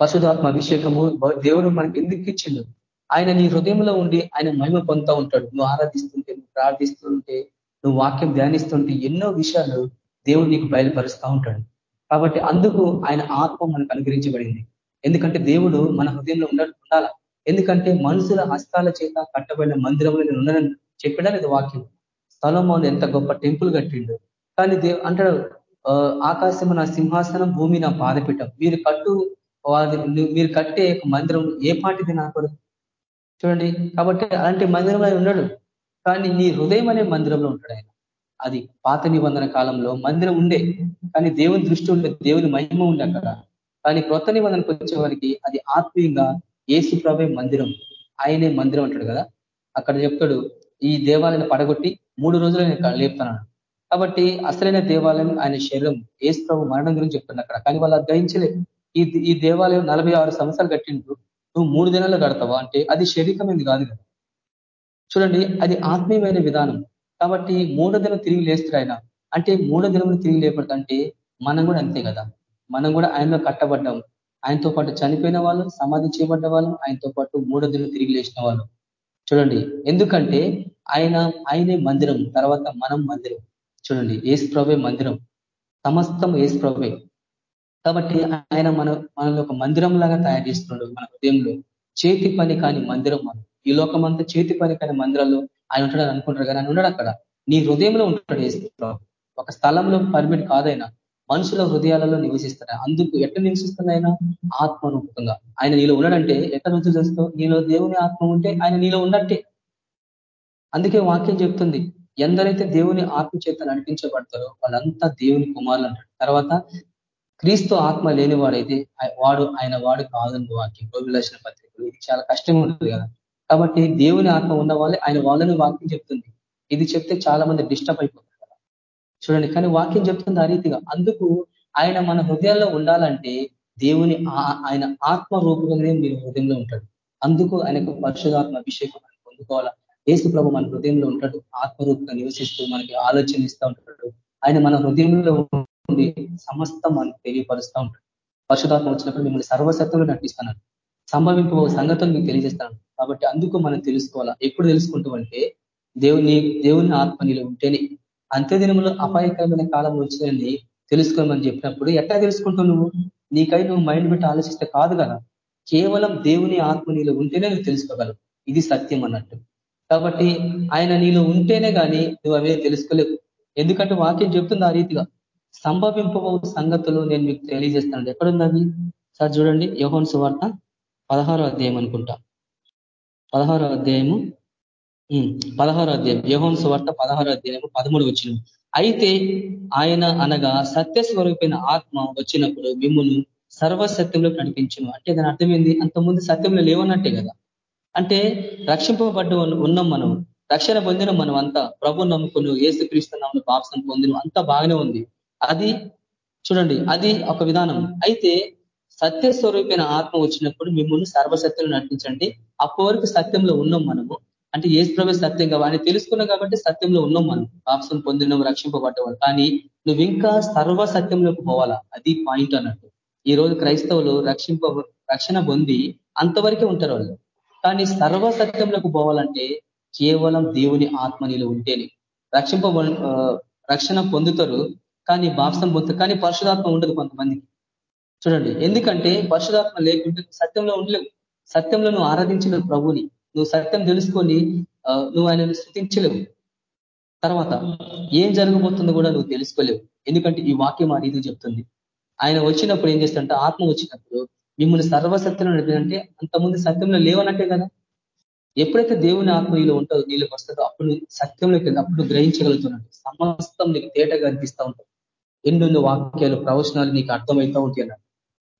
D: పశుధాత్మ అభిషేకము దేవుడు మనకి ఎందుకు ఇచ్చిండు? ఆయన నీ హృదయంలో ఉండి ఆయన మహిమ పొందుతూ ఉంటాడు. నువ్వు ఆరాధిస్తుంటే నువ్వు ప్రార్థిస్తుంటే నువ్వు వాక్యం ధ్యానిస్తుంటే ఎన్నో విషయాలు దేవుడు నీకు బయలుపరుస్తూ ఉంటాడు. కాబట్టి అందుకు ఆయన ఆత్మ మనకు అనుగ్రహించబడింది. ఎందుకంటే దేవుడు మన హృదయంలో ఉండాల. ఎందుకంటే మనుషుల హస్తాల చేత కట్టబడిన మందిరంలో నేను ఉన్నానని చెప్పినా లేదు వాక్యం. స్థలంలో ఎంత గొప్ప టెంపుల్ కట్టిండు. కానీ దేవు అంటాడు ఆకాశం నా సింహాసనం భూమి నా పాదపీఠం. మీరు కట్టు మీరు కట్టే మందిరం ఏ పాటిది నాకు చూడండి. కాబట్టి అలాంటి మందిరంలో ఆయన ఉన్నాడు. కానీ నీ హృదయం అనే మందిరంలో ఉంటాడు ఆయన. అది పాత నిబంధన కాలంలో మందిరం ఉండే. కానీ దేవుని దృష్టి ఉండే దేవుని మహిమ ఉండే అక్కడ. కానీ కొత్త నిబంధనకు వచ్చే అది ఆత్మీయంగా ఏసు ప్రభే మందిరం. ఆయనే మందిరం అంటాడు కదా. అక్కడ చెప్తాడు ఈ దేవాలయం పడగొట్టి మూడు రోజులు నేను లేపుతున్నాను కాబట్టి అసలైన దేవాలయం ఆయన శరీరం. ఏసు ప్రభు మరణం గురించి చెప్తున్నాడు అక్కడ. కానీ వాళ్ళు గ్రహించలేదు ఈ ఈ దేవాలయం నలభై ఆరు సంవత్సరాలు కట్టిండ్రు. నువ్వు మూడు దినాలు కడతావా అంటే అది శరీరమైనది కాదు కదా. చూడండి అది ఆత్మీయమైన విధానం. కాబట్టి మూడో దినం తిరిగి లేస్తాడు ఆయన. అంటే మూడో దినం తిరిగి లేపడతా అంటే మనం కూడా అంతే కదా. మనం కూడా ఆయనలో కట్టబడ్డాం. ఆయనతో పాటు చనిపోయిన వాళ్ళు సమాధి చేయబడ్డ వాళ్ళు ఆయనతో పాటు మూడో దినం తిరిగి లేచిన వాళ్ళు. చూడండి ఎందుకంటే ఆయన ఆయనే మందిరం తర్వాత మనం మందిరం. చూడండి ఏసు ప్రభే మందిరం. సమస్తం ఏసు ప్రభే కాబట్టి ఆయన మన మనల్ని ఒక మందిరం లాగా తయారు చేస్తున్నాడు మన హృదయంలో. చేతి పని కాని మందిరం మనం ఈ లోకం అంతా చేతి పని కాని మందిరాల్లో ఆయన ఉంటాడని అనుకుంటారు కానీ ఆయన ఉన్నాడు అక్కడ. నీ హృదయంలో ఉంటాడు ఒక స్థలంలో పర్మిట్ కాదైనా మనుషుల హృదయాలలో నివసిస్తాడు. అందుకు ఎట్లా నివసిస్తున్నాయినా ఆత్మ రూపకంగా ఆయన నీలో ఉన్నాడంటే ఎట్లా రుచి చేస్తావు నీలో దేవుని ఆత్మ ఉంటే ఆయన నీలో ఉన్నట్టే. అందుకే వాక్యం చెప్తుంది ఎందరైతే దేవుని ఆత్మ చేత నడిపించబడతారో వాళ్ళంతా దేవుని కుమారులు అంటారు తర్వాత క్రీస్తు ఆత్మ లేని వాడైతే వాడు ఆయన వాడు కాదని వాక్యం గోవిలక్షణ పత్రికలు. ఇది చాలా కష్టంగా ఉంటుంది కదా. కాబట్టి దేవుని ఆత్మ ఉన్న వాళ్ళే ఆయన వాళ్ళని వాక్యం చెప్తుంది. ఇది చెప్తే చాలా మంది డిస్టర్బ్ అయిపోతుంది కదా. చూడండి కానీ వాక్యం చెప్తుంది ఆ రీతిగా. అందుకు ఆయన మన హృదయాల్లో ఉండాలంటే దేవుని ఆయన ఆత్మ రూపంగానే మీరు హృదయంలో ఉంటాడు. అందుకు ఆయనకు పరిశుధాత్మ అభిషేకం మనం పొందుకోవాలా. ఏసు ప్రభు మన హృదయంలో ఉంటాడు. ఆత్మరూపంగా నివసిస్తూ మనకి ఆలోచన ఇస్తూ ఉంటాడు. ఆయన మన హృదయంలో ఉండి సమస్తం మనకు తెలియపరుస్తూ ఉంటాడు. పరిశుధాత్మ వచ్చినప్పుడు మిమ్మల్ని సర్వసత్వంలో నటిస్తున్నాడు సంభవింపు సంగతులు మీకు తెలియజేస్తాను కాబట్టి అందుకు మనం తెలుసుకోవాలా? ఎప్పుడు తెలుసుకుంటామంటే దేవుని దేవుని ఆత్మ నీలో ఉంటేనే. అంత్యదినములు అపాయకరమైన కాలం వచ్చిందని తెలుసుకోమని చెప్పినప్పుడు ఎట్లా తెలుసుకుంటావు నువ్వు? నీకై నువ్వు మైండ్ పెట్టి ఆలోచిస్తే కాదు కదా. కేవలం దేవుని ఆత్మ నీలో ఉంటేనే నువ్వు తెలుసుకోగలవు. ఇది సత్యం అన్నట్టు. కాబట్టి ఆయన నీలో ఉంటేనే కానీ నువ్వు అవే తెలుసుకోలేవు. ఎందుకంటే వాక్యం చెప్తుంది ఆ రీతిగా. సంభవింపబో సంగతులు నేను మీకు తెలియజేస్తాను ఎక్కడుంది సార్ చూడండి యోహన్ సువార్త పదహారో అధ్యాయం అనుకుంటా. పదహారో అధ్యాయము పదహారు అధ్యాయం. యోహోన్ సువార్త పదహారు అధ్యాయము పదమూడు వచ్చిన. అయితే ఆయన అనగా సత్యస్వరూపైన ఆత్మ వచ్చినప్పుడు మిమ్మును సర్వసత్యంలో నడిపించను. అంటే దాని అర్థమైంది అంతకుముందు సత్యంలో లేవన్నట్టే కదా. అంటే రక్షింపబడ్డ ఉన్నాం మనం రక్షణ పొందిన మనం అంతా ప్రభు నమ్ముకును ఏసుక్రీస్తు క్రీస్తున్నాము పాపసం పొందిన. అంతా బాగానే ఉంది. అది చూడండి అది ఒక విధానం. అయితే సత్య స్వరూపమైన ఆత్మ వచ్చినప్పుడు మిమ్మల్ని సర్వసత్యంలో నడిపించండి. అప్పటి వరకు సత్యంలో ఉన్నాం మనము. అంటే ఏసు ప్రభు సత్యం కావాలి తెలుసుకున్నాం కాబట్టి సత్యంలో ఉన్నాం మనం. పాపసం పొందిన రక్షింపబడ్డవాళ్ళు కానీ నువ్వు ఇంకా సర్వ సత్యంలోకి పోవాలా? అది పాయింట్ అన్నట్టు. ఈ రోజు క్రైస్తవులు రక్షింప రక్షణ పొంది అంతవరకే ఉంటారు వాళ్ళు. కానీ సర్వ సత్యంలోకి పోవాలంటే కేవలం దేవుని ఆత్మ నీలో ఉంటేనే రక్షింప రక్షణ పొందుతారు కానీ బాప్సం పొందుతారు కానీ పరిశుధాత్మ ఉండదు కొంతమందికి. చూడండి ఎందుకంటే పరిశుధాత్మ లేకుంటే సత్యంలో ఉండలేవు. సత్యంలో నువ్వు ఆరాధించిన ప్రభుని. నువ్వు సత్యం తెలుసుకొని నువ్వు ఆయనను స్థుతించలేవు. తర్వాత ఏం జరగబోతుందో కూడా నువ్వు తెలుసుకోలేవు. ఎందుకంటే ఈ వాక్యం ఆ రీతి చెప్తుంది. ఆయన వచ్చినప్పుడు ఏం చేస్తాడంటే ఆత్మ వచ్చినప్పుడు మిమ్మల్ని సర్వసత్యంలో నడిపిందంటే అంతకుముందు సత్యంలో లేవనట్టే కదా. ఎప్పుడైతే దేవుని ఆత్మ నీలో ఉంటుందో నీళ్ళకి వస్తుందో అప్పుడు సత్యంలోకి వెళ్ళి అప్పుడు గ్రహించగలుగుతున్నాడు సమస్తం నీకు తేటగా అనిపిస్తూ ఉంటుంది. ఎన్నెన్నో వాక్యాలు ప్రవచనాలు నీకు అర్థమవుతూ ఉంటాయి అన్నాడు.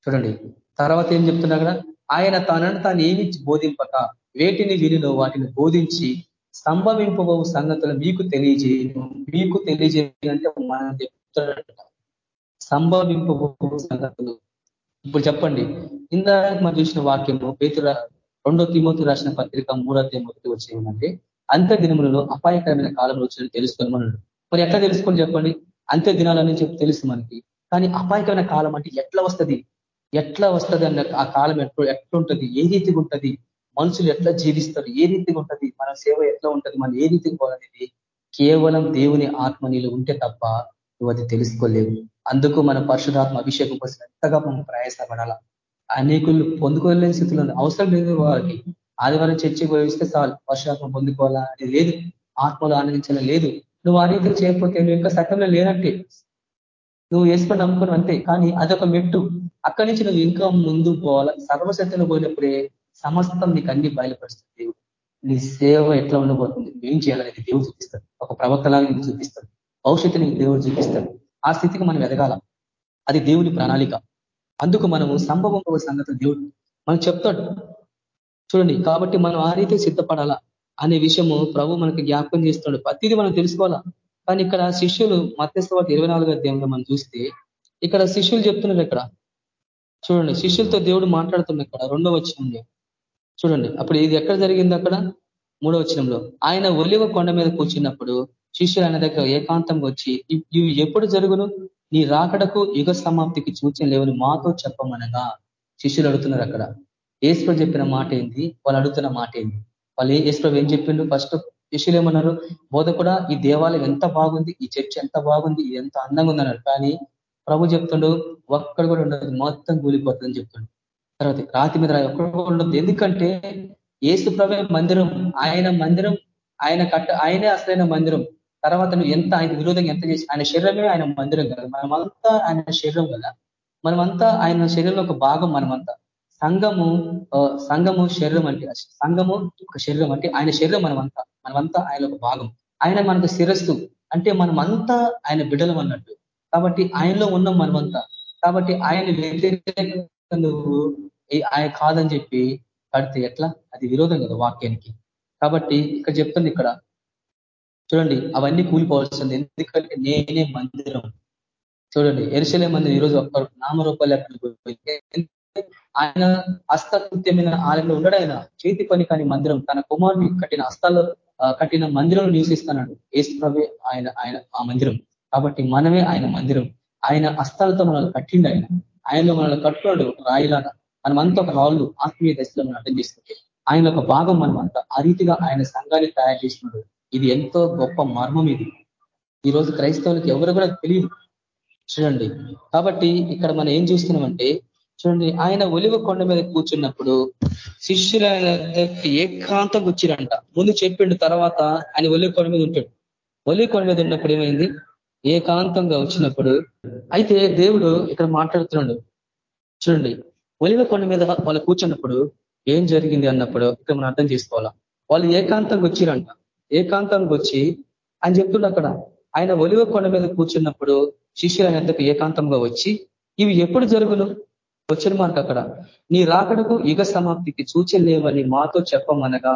D: చూడండి తర్వాత ఏం చెప్తున్నా కదా ఆయన తనను తాను ఏమి బోధింపక వేటిని వినిలో వాటిని బోధించి సంభవింపబో సంగతులు మీకు తెలియజేయను. మీకు తెలియజేయాలంటే మనం చెప్తున్నాడు. సంభవింపబో సంగతులు. ఇప్పుడు చెప్పండి ఇందాక మనం చూసిన వాక్యము పేతుల రెండో తిమోతి రాసిన పత్రిక మూడో తిమోతి వచ్చి ఏమంటే అంత్య దినములలో అపాయకరమైన కాలంలో వచ్చినట్టు తెలుసుకోమన్నాడు. మరి ఎట్లా తెలుసుకొని చెప్పండి? అంత్య దినాలని చెప్పి తెలుసు మనకి. కానీ అపాయకమైన కాలం అంటే ఎట్లా వస్తుంది? ఎట్లా వస్తుంది అన్న ఆ కాలం ఎట్లా ఎట్లుంటుంది? ఏ రీతిగా ఉంటది? మనుషులు ఎట్లా జీవిస్తారు? ఏ రీతిగా ఉంటది? మన సేవ ఎట్లా ఉంటది? మనం ఏ రీతికి పోవాలనేది కేవలం దేవుని ఆత్మ నీళ్ళు ఉంటే తప్ప నువ్వు అది తెలుసుకోలేవు. అందుకు మన పరిశుధాత్మ అభిషేకం కోసం ఎంతగా మనం ప్రయాసపడాలా? అనేకులు పొందుకోలేని స్థితిలో అవసరం లేదు వారికి. ఆదివారం చర్చి పోయిస్తే చాలు పరిశుధాత్మ పొందుకోవాలా? అది లేదు. ఆత్మలు ఆనందించడం లేదు. నువ్వు ఆ రీతిలో చేయకపోతే నువ్వు ఇంకా సత్యంలో లేనట్టే. నువ్వు వేసుకొని నమ్ముకుని అంతే. కానీ అదొక మెట్టు. అక్కడి నుంచి నువ్వు ఇంకా ముందు పోవాలా? సర్వశక్తిలో పోయినప్పుడే సమస్తం నీకు అన్ని బయలుపరుస్తుంది దేవుడు. నీ సేవ ఎట్లా ఉండబోతుంది? ఏం చేయాలనేది దేవుడు చూపిస్తాడు. ఒక ప్రవక్తలాగా నీకు చూపిస్తాడు. భవిష్యత్తు నీకు దేవుడు చూపిస్తాడు. ఆ స్థితికి మనం ఎదగాల? అది దేవుని ప్రణాళిక. అందుకు మనము సంభవం సంగతి దేవుడు మనం చెప్తాడు. చూడండి కాబట్టి మనం ఆ రీతి సిద్ధపడాలా? అనే విషయము ప్రభు మనకి జ్ఞాపకం చేస్తున్నాడు. ప్రతిదీ మనం తెలుసుకోవాలా? కానీ ఇక్కడ శిష్యులు మత్స్యవాటి ఇరవై నాలుగో అధ్యాయంలో మనం చూస్తే ఇక్కడ శిష్యులు చెప్తున్నారు ఇక్కడ. చూడండి శిష్యులతో దేవుడు మాట్లాడుతున్న ఇక్కడ రెండో వచనంలో. చూడండి అప్పుడు ఇది ఎక్కడ జరిగింది అక్కడ? మూడో వచనంలో. ఆయన ఒలివ కొండ మీద కూర్చున్నప్పుడు శిష్యులు ఆయన దగ్గర ఏకాంతంగా వచ్చి ఇవి ఎప్పుడు జరుగును? నీ రాకడకు యుగ సమాప్తికి సూచన లేవని మాతో చెప్పమనగా. శిష్యులు అడుగుతున్నారు అక్కడ. ఏశ్వరు చెప్పిన మాట ఏంది వాళ్ళు అడుగుతున్న మాట ఏంది వాళ్ళు ప్రభు ఏం చెప్పిండు? ఫస్ట్ శిష్యులు ఏమన్నారు బోధ కూడా ఈ దేవాలయం ఎంత బాగుంది ఈ చర్చ్ ఎంత బాగుంది ఇది ఎంత అందంగా ఉందన్నారు. కానీ ప్రభు చెప్తుండు ఒక్కడ కూడా ఉండదు మొత్తం కూలిపోతుందని చెప్తుండు. తర్వాత రాతి మీద ఒక్కడ కూడా ఉండదు. ఎందుకంటే ఏసు ప్రభే మందిరం ఆయన మందిరం ఆయన కట్ట ఆయనే అసలైన మందిరం. తర్వాత నువ్వు ఎంత ఆయన విరోధంగా ఎంత చేసి ఆయన శరీరమే ఆయన మందిరం కదా. మనమంతా ఆయన శరీరం కదా. మనమంతా ఆయన శరీరంలో ఒక భాగం మనమంతా. సంఘము సంఘము శరీరం అంటే సంఘము ఒక శరీరం అంటే ఆయన శరీరం మనమంతా. మనమంతా ఆయన ఒక భాగం. ఆయన మనకు శిరస్సు. అంటే మనమంతా ఆయన బిడ్డలం అన్నట్టు. కాబట్టి ఆయనలో ఉన్నాం మనమంతా. కాబట్టి ఆయన వ్యతిరేకంగా నువ్వు ఆయన కాదని చెప్పి కడితే ఎట్లా? అది విరోధం కదా వాక్యానికి. కాబట్టి ఇక్కడ చెప్తుంది ఇక్కడ. చూడండి అవన్నీ కూలిపోవాల్సింది. ఎందుకంటే నేనే మందిరం. చూడండి ఎరుసలే మందిరం ఈరోజు ఒక్క నామరూపాలు ఎక్కడ ఆయన హస్తకృత్యమైన ఆలయంలో ఉండడు ఆయన చేతి పని కాని మందిరం తన కుమారుని కట్టిన హస్తాల్లో కట్టిన మందిరంలో నివసిస్తున్నాడు. ఏసు ఆయన ఆయన ఆ మందిరం. కాబట్టి మనమే ఆయన మందిరం. ఆయన హస్తాలతో మనల్ని కట్టిండు ఆయన. ఆయనలో మనల్ని కట్టుకోడు రాయిలాగా. మనమంతా ఒక రాళ్ళు ఆత్మీయ దశలో మనం అర్థం చేసుకుంటే ఆయన ఒక భాగం మనం అంతా ఆ రీతిగా ఆయన సంఘాన్ని తయారు చేసినాడు ఇది ఎంతో గొప్ప మర్మం ఇది. ఈ రోజు క్రైస్తవులకు ఎవరు కూడా తెలియదు. చూడండి. కాబట్టి ఇక్కడ మనం ఏం చూస్తున్నామంటే చూడండి ఆయన ఒలివ కొండ మీద కూర్చున్నప్పుడు శిష్యుల ఏకాంతం కూర్చిరంట ముందు చెప్పిండు తర్వాత ఆయన ఒలివ కొండ మీద ఉంటాడు. ఒలివ కొండ మీద ఉన్నప్పుడు ఏమైంది? ఏకాంతంగా వచ్చినప్పుడు అయితే దేవుడు ఇక్కడ మాట్లాడుతున్నాడు. చూడండి ఒలివ కొండ మీద వాళ్ళు కూర్చున్నప్పుడు ఏం జరిగింది అన్నప్పుడు ఇక్కడ మనం అర్థం చేసుకోవాలా. వాళ్ళు ఏకాంతంగా వచ్చిరంట. ఏకాంతంగా వచ్చి ఆయన చెప్తుండ అక్కడ ఆయన ఒలివ కొండ మీద కూర్చున్నప్పుడు శిష్యులు ఆయన ఏకాంతంగా వచ్చి ఇవి ఎప్పుడు జరుగును? వచ్చిన మార్క్ అక్కడ నీ రాకడకు యుగ సమాప్తికి సూచనలేవని మాతో చెప్పమనగా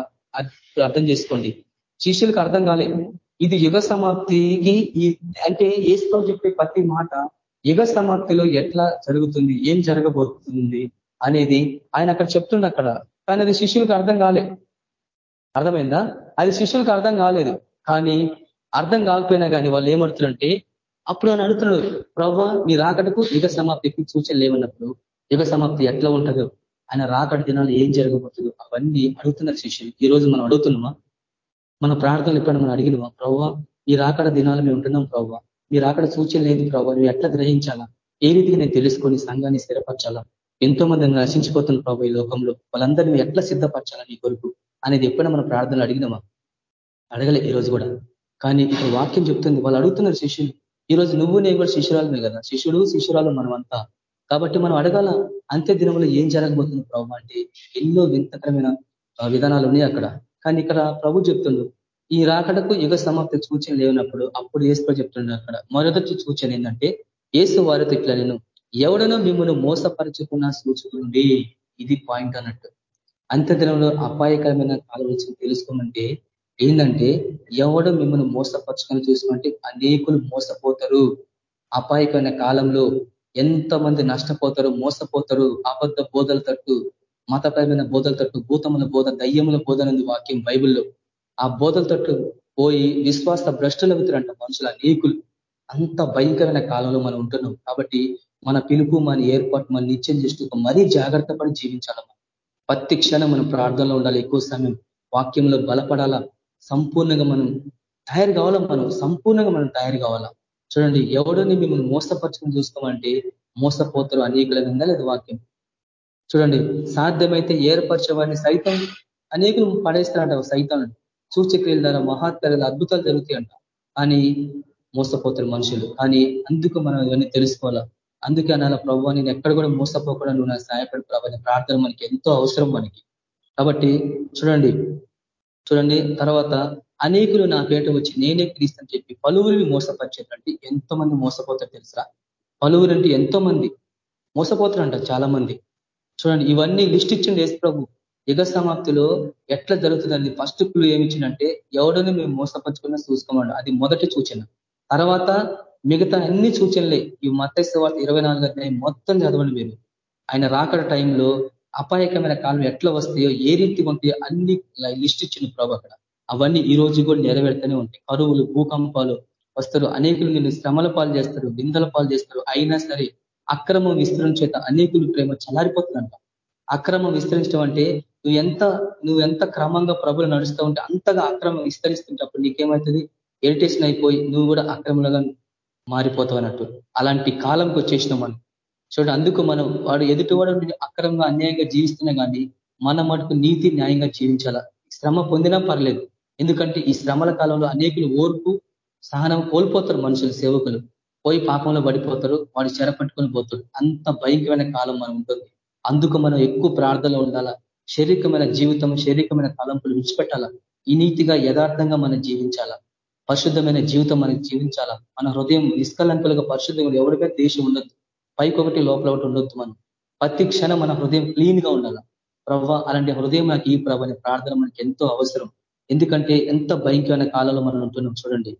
D: అర్థం చేసుకోండి. శిష్యులకు అర్థం కాలేదు ఇది యుగ సమాప్తికి అంటే ఏసుతో చెప్పే ప్రతి మాట యుగ సమాప్తిలో ఎట్లా జరుగుతుంది ఏం జరగబోతుంది అనేది ఆయన అక్కడ చెప్తుండ అక్కడ. కానీ అది శిష్యులకు అర్థం కాలే. అర్థమైందా? అది శిష్యులకు అర్థం కాలేదు. కానీ అర్థం కాకపోయినా కానీ వాళ్ళు ఏమడుతున్నారంటే అప్పుడు అని అడుగుతున్నాడు ప్రభావ నీ రాకడకు యుగ సమాప్తికి సూచనలు లేవన్నప్పుడు యుగ సమాప్తి ఎట్లా ఉంటుందో ఆయన రాకడ దినాలు ఏం జరగబోతుందో అవన్నీ అడుగుతున్నారు శిష్యులు. ఈ రోజు మనం అడుగుతున్నామా? మన ప్రార్థనలు ఎప్పుడైనా మనం అడిగినవా? ప్రవ్వా ఈ రాకడ దినాలు మేము ఉంటున్నాం ప్రవ్వా. మీరు రాకడ సూచన లేదు ప్రభావ నువ్వు ఎట్లా గ్రహించాలా? ఏ రీతికి నేను తెలుసుకొని సంఘాన్ని స్థిరపరచాలా? ఎంతో మంది నశించిపోతున్న ప్రభావ ఈ లోకంలో. వాళ్ళందరినీ ఎట్లా సిద్ధపరచాలా నీ కొరకు? అనేది ఎప్పుడైనా మన ప్రార్థనలు అడిగినామా అడగలే ఈ రోజు కూడా. కానీ ఇక్కడ వాక్యం చెప్తుంది. వాళ్ళు అడుగుతున్నారు శిష్యులు ఈ రోజు నువ్వు నేను కూడా శిష్యురాలమే కదా? శిష్యుడు శిష్యురాలు మనమంతా. కాబట్టి మనం అడగాల అంత్య దినంలో ఏం జరగబోతుంది ప్రభు అంటే ఎన్నో వింతకరమైన విధానాలు ఉన్నాయి అక్కడ. కానీ ఇక్కడ ప్రభు చెప్తుండ్రు ఈ రాకడకు యుగ సమాప్తి సూచన లేనప్పుడు అప్పుడు ఏసుకో చెప్తుండ్రు అక్కడ. మరొకటి సూచన ఏంటంటే ఏసు వారితో ఇట్లా నేను ఎవడనో మిమ్మల్ని మోసపరచుకున్న సూచుకుండి ఇది పాయింట్ అన్నట్టు. అంత్యదినంలో అపాయకరమైన కాలం తెలుసుకోమంటే ఏంటంటే ఎవడు మిమ్మల్ని మోసపరచుకొని చూసుకుంటే అనేకులు మోసపోతారు. అపాయకమైన కాలంలో ఎంతమంది నష్టపోతారు మోసపోతారు అబద్ధ బోధల తట్టు మతపరమైన బోధల తట్టు భూతముల బోధ దయ్యముల బోధనంది వాక్యం బైబిల్లో. ఆ బోధల తట్టు పోయి విశ్వాస భ్రష్టుల వితురంట మనుషుల అనేకులు అంత భయంకరమైన కాలంలో మనం ఉంటున్నాం. కాబట్టి మన పిలుపు మన ఏర్పాటు మన నిత్యం చేస్తూ మరీ జాగ్రత్త పడి జీవించాలి ప్రతి క్షణం మనం ప్రార్థనలో ఉండాలి ఎక్కువ సమయం వాక్యంలో బలపడాలా? సంపూర్ణంగా మనం తయారు కావాలా? మనం సంపూర్ణంగా మనం తయారు కావాలా? చూడండి ఎవడని మిమ్మల్ని మోసపరచుకుని చూసుకోమంటే మోసపోతారు అనేకుల విందా లేదు వాక్యం. చూడండి సాధ్యమైతే ఏర్పరచేవాడిని సైతం అనేకులు పడేస్తారంట సైతం సూచక్రియల ద్వారా మహాత్కారాలు అద్భుతాలు జరుగుతాయంట కానీ మోసపోతారు మనుషులు. కానీ అందుకు మనం ఇవన్నీ తెలుసుకోవాలా? అందుకే అనాల ప్రభు నేను ఎక్కడ కూడా మోసపోకుండా నువ్వు నాకు సహాయపడి ప్రభావ ప్రార్థన మనకి ఎంతో అవసరం మనకి. కాబట్టి చూడండి చూడండి తర్వాత అనేకులు నా పేట వచ్చి నేనే క్రీస్తని చెప్పి పలువురిని మోసపరిచేటంటే ఎంతో మంది మోసపోతారు తెలుసా? పలువురు అంటే ఎంతో మంది మోసపోతారంట చాలా మంది చూడండి ఇవన్నీ లిస్ట్ ఇచ్చింది యేసు ప్రభు యుగ సమాప్తిలో ఎట్లా జరుగుతుందండి? ఫస్ట్ క్లూ ఏమిచ్చిందంటే ఎవడని మేము మోసపరుచుకున్నా చూసుకోమండి. అది మొదటి సూచన. తర్వాత మిగతా అన్ని సూచనలే. ఈ మత్స్య వార్త ఇరవై నాలుగు అధ్యాయం మొత్తం చదవండి మీరు. ఆయన రాకడ టైంలో అపాయకమైన కాలం ఎట్లా వస్తాయో ఏ రీతి ఉంటాయో అన్ని లిస్ట్ ఇచ్చింది ప్రభు అక్కడ. అవన్నీ ఈ రోజు కూడా నెరవేరుతూనే ఉంటాయి. కరువులు భూకంపాలు వస్తారు. అనేకులు నిన్ను శ్రమల పాలు చేస్తారు బిందల పాలు చేస్తారు. అయినా సరే అక్రమం విస్తరణ చేత అనేకులు ప్రేమ చలారిపోతుందంట. అక్రమం విస్తరించడం అంటే నువ్వు ఎంత నువ్వు ఎంత క్రమంగా ప్రభులు నడుస్తూ ఉంటే అంతగా అక్రమం విస్తరిస్తుంటప్పుడు నీకేమవుతుంది ఇరిటేషన్ అయిపోయి నువ్వు కూడా అక్రమంగా మారిపోతావు అన్నట్టు. అలాంటి కాలంకి వచ్చేసిన మనం. చూడండి అందుకు మనం వాడు ఎదుటివాడు అక్రమంగా అన్యాయంగా జీవిస్తున్నా కానీ మన మటుకు నీతి న్యాయంగా జీవించాలా? శ్రమ పొందినా పర్లేదు. ఎందుకంటే ఈ శ్రమల కాలంలో అనేకులు ఓర్పు సహనం కోల్పోతారు మనుషులు సేవకులు. పోయి పాపంలో పడిపోతారు వాడు చెరపట్టుకొని పోతారు. అంత భయంకరమైన కాలం మనం ఉంటుంది. అందుకు మనం ఎక్కువ ప్రార్థనలో ఉండాలా? శారీరకమైన జీవితం శారీరకమైన తలంపులు విడిచిపెట్టాలా? ఈ నీతిగా యథార్థంగా మనం జీవించాలా? పరిశుద్ధమైన జీవితం మనం జీవించాలా? మన హృదయం నిష్కలంకలుగా పరిశుద్ధంగా ఎవరిగా దేశం ఉండొద్దు పైకి ఒకటి లోపల ఒకటి ఉండొద్దు మనం. ప్రతి క్షణం మన హృదయం క్లీన్గా ఉండాలా? ప్రవ్వ అలాంటి హృదయం నాకు ఈ ప్రభు ప్రార్థన మనకి ఎంతో అవసరం. ఎందుకంటే ఎంత భయంకరమైన కాలంలో మనం ఉంటున్నాం చూడండి.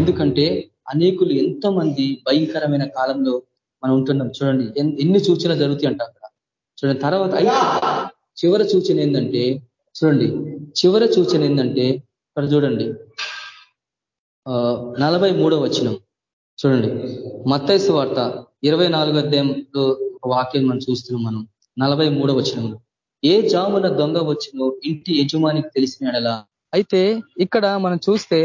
D: ఎందుకంటే అనేకులు ఎంతో మంది భయంకరమైన కాలంలో మనం ఉంటున్నాం చూడండి. ఎన్ని సూచనలు జరుగుతాయి అంట అక్కడ. చూడండి తర్వాత అయితే చివరి సూచన ఏంటంటే చూడండి చివరి సూచన ఏంటంటే ఇక్కడ చూడండి. నలభై మూడో వచనం. చూడండి మత్తైసు వార్త ఇరవై నాలుగో అధ్యాయంలో వాక్యం మనం చూస్తున్నాం మనం. నలభై మూడో వచనంలో. ఏ జామున దొంగ వచ్చినో ఇంటి యజమానికి తెలిసిన అయితే ఇక్కడ మనం చూస్తే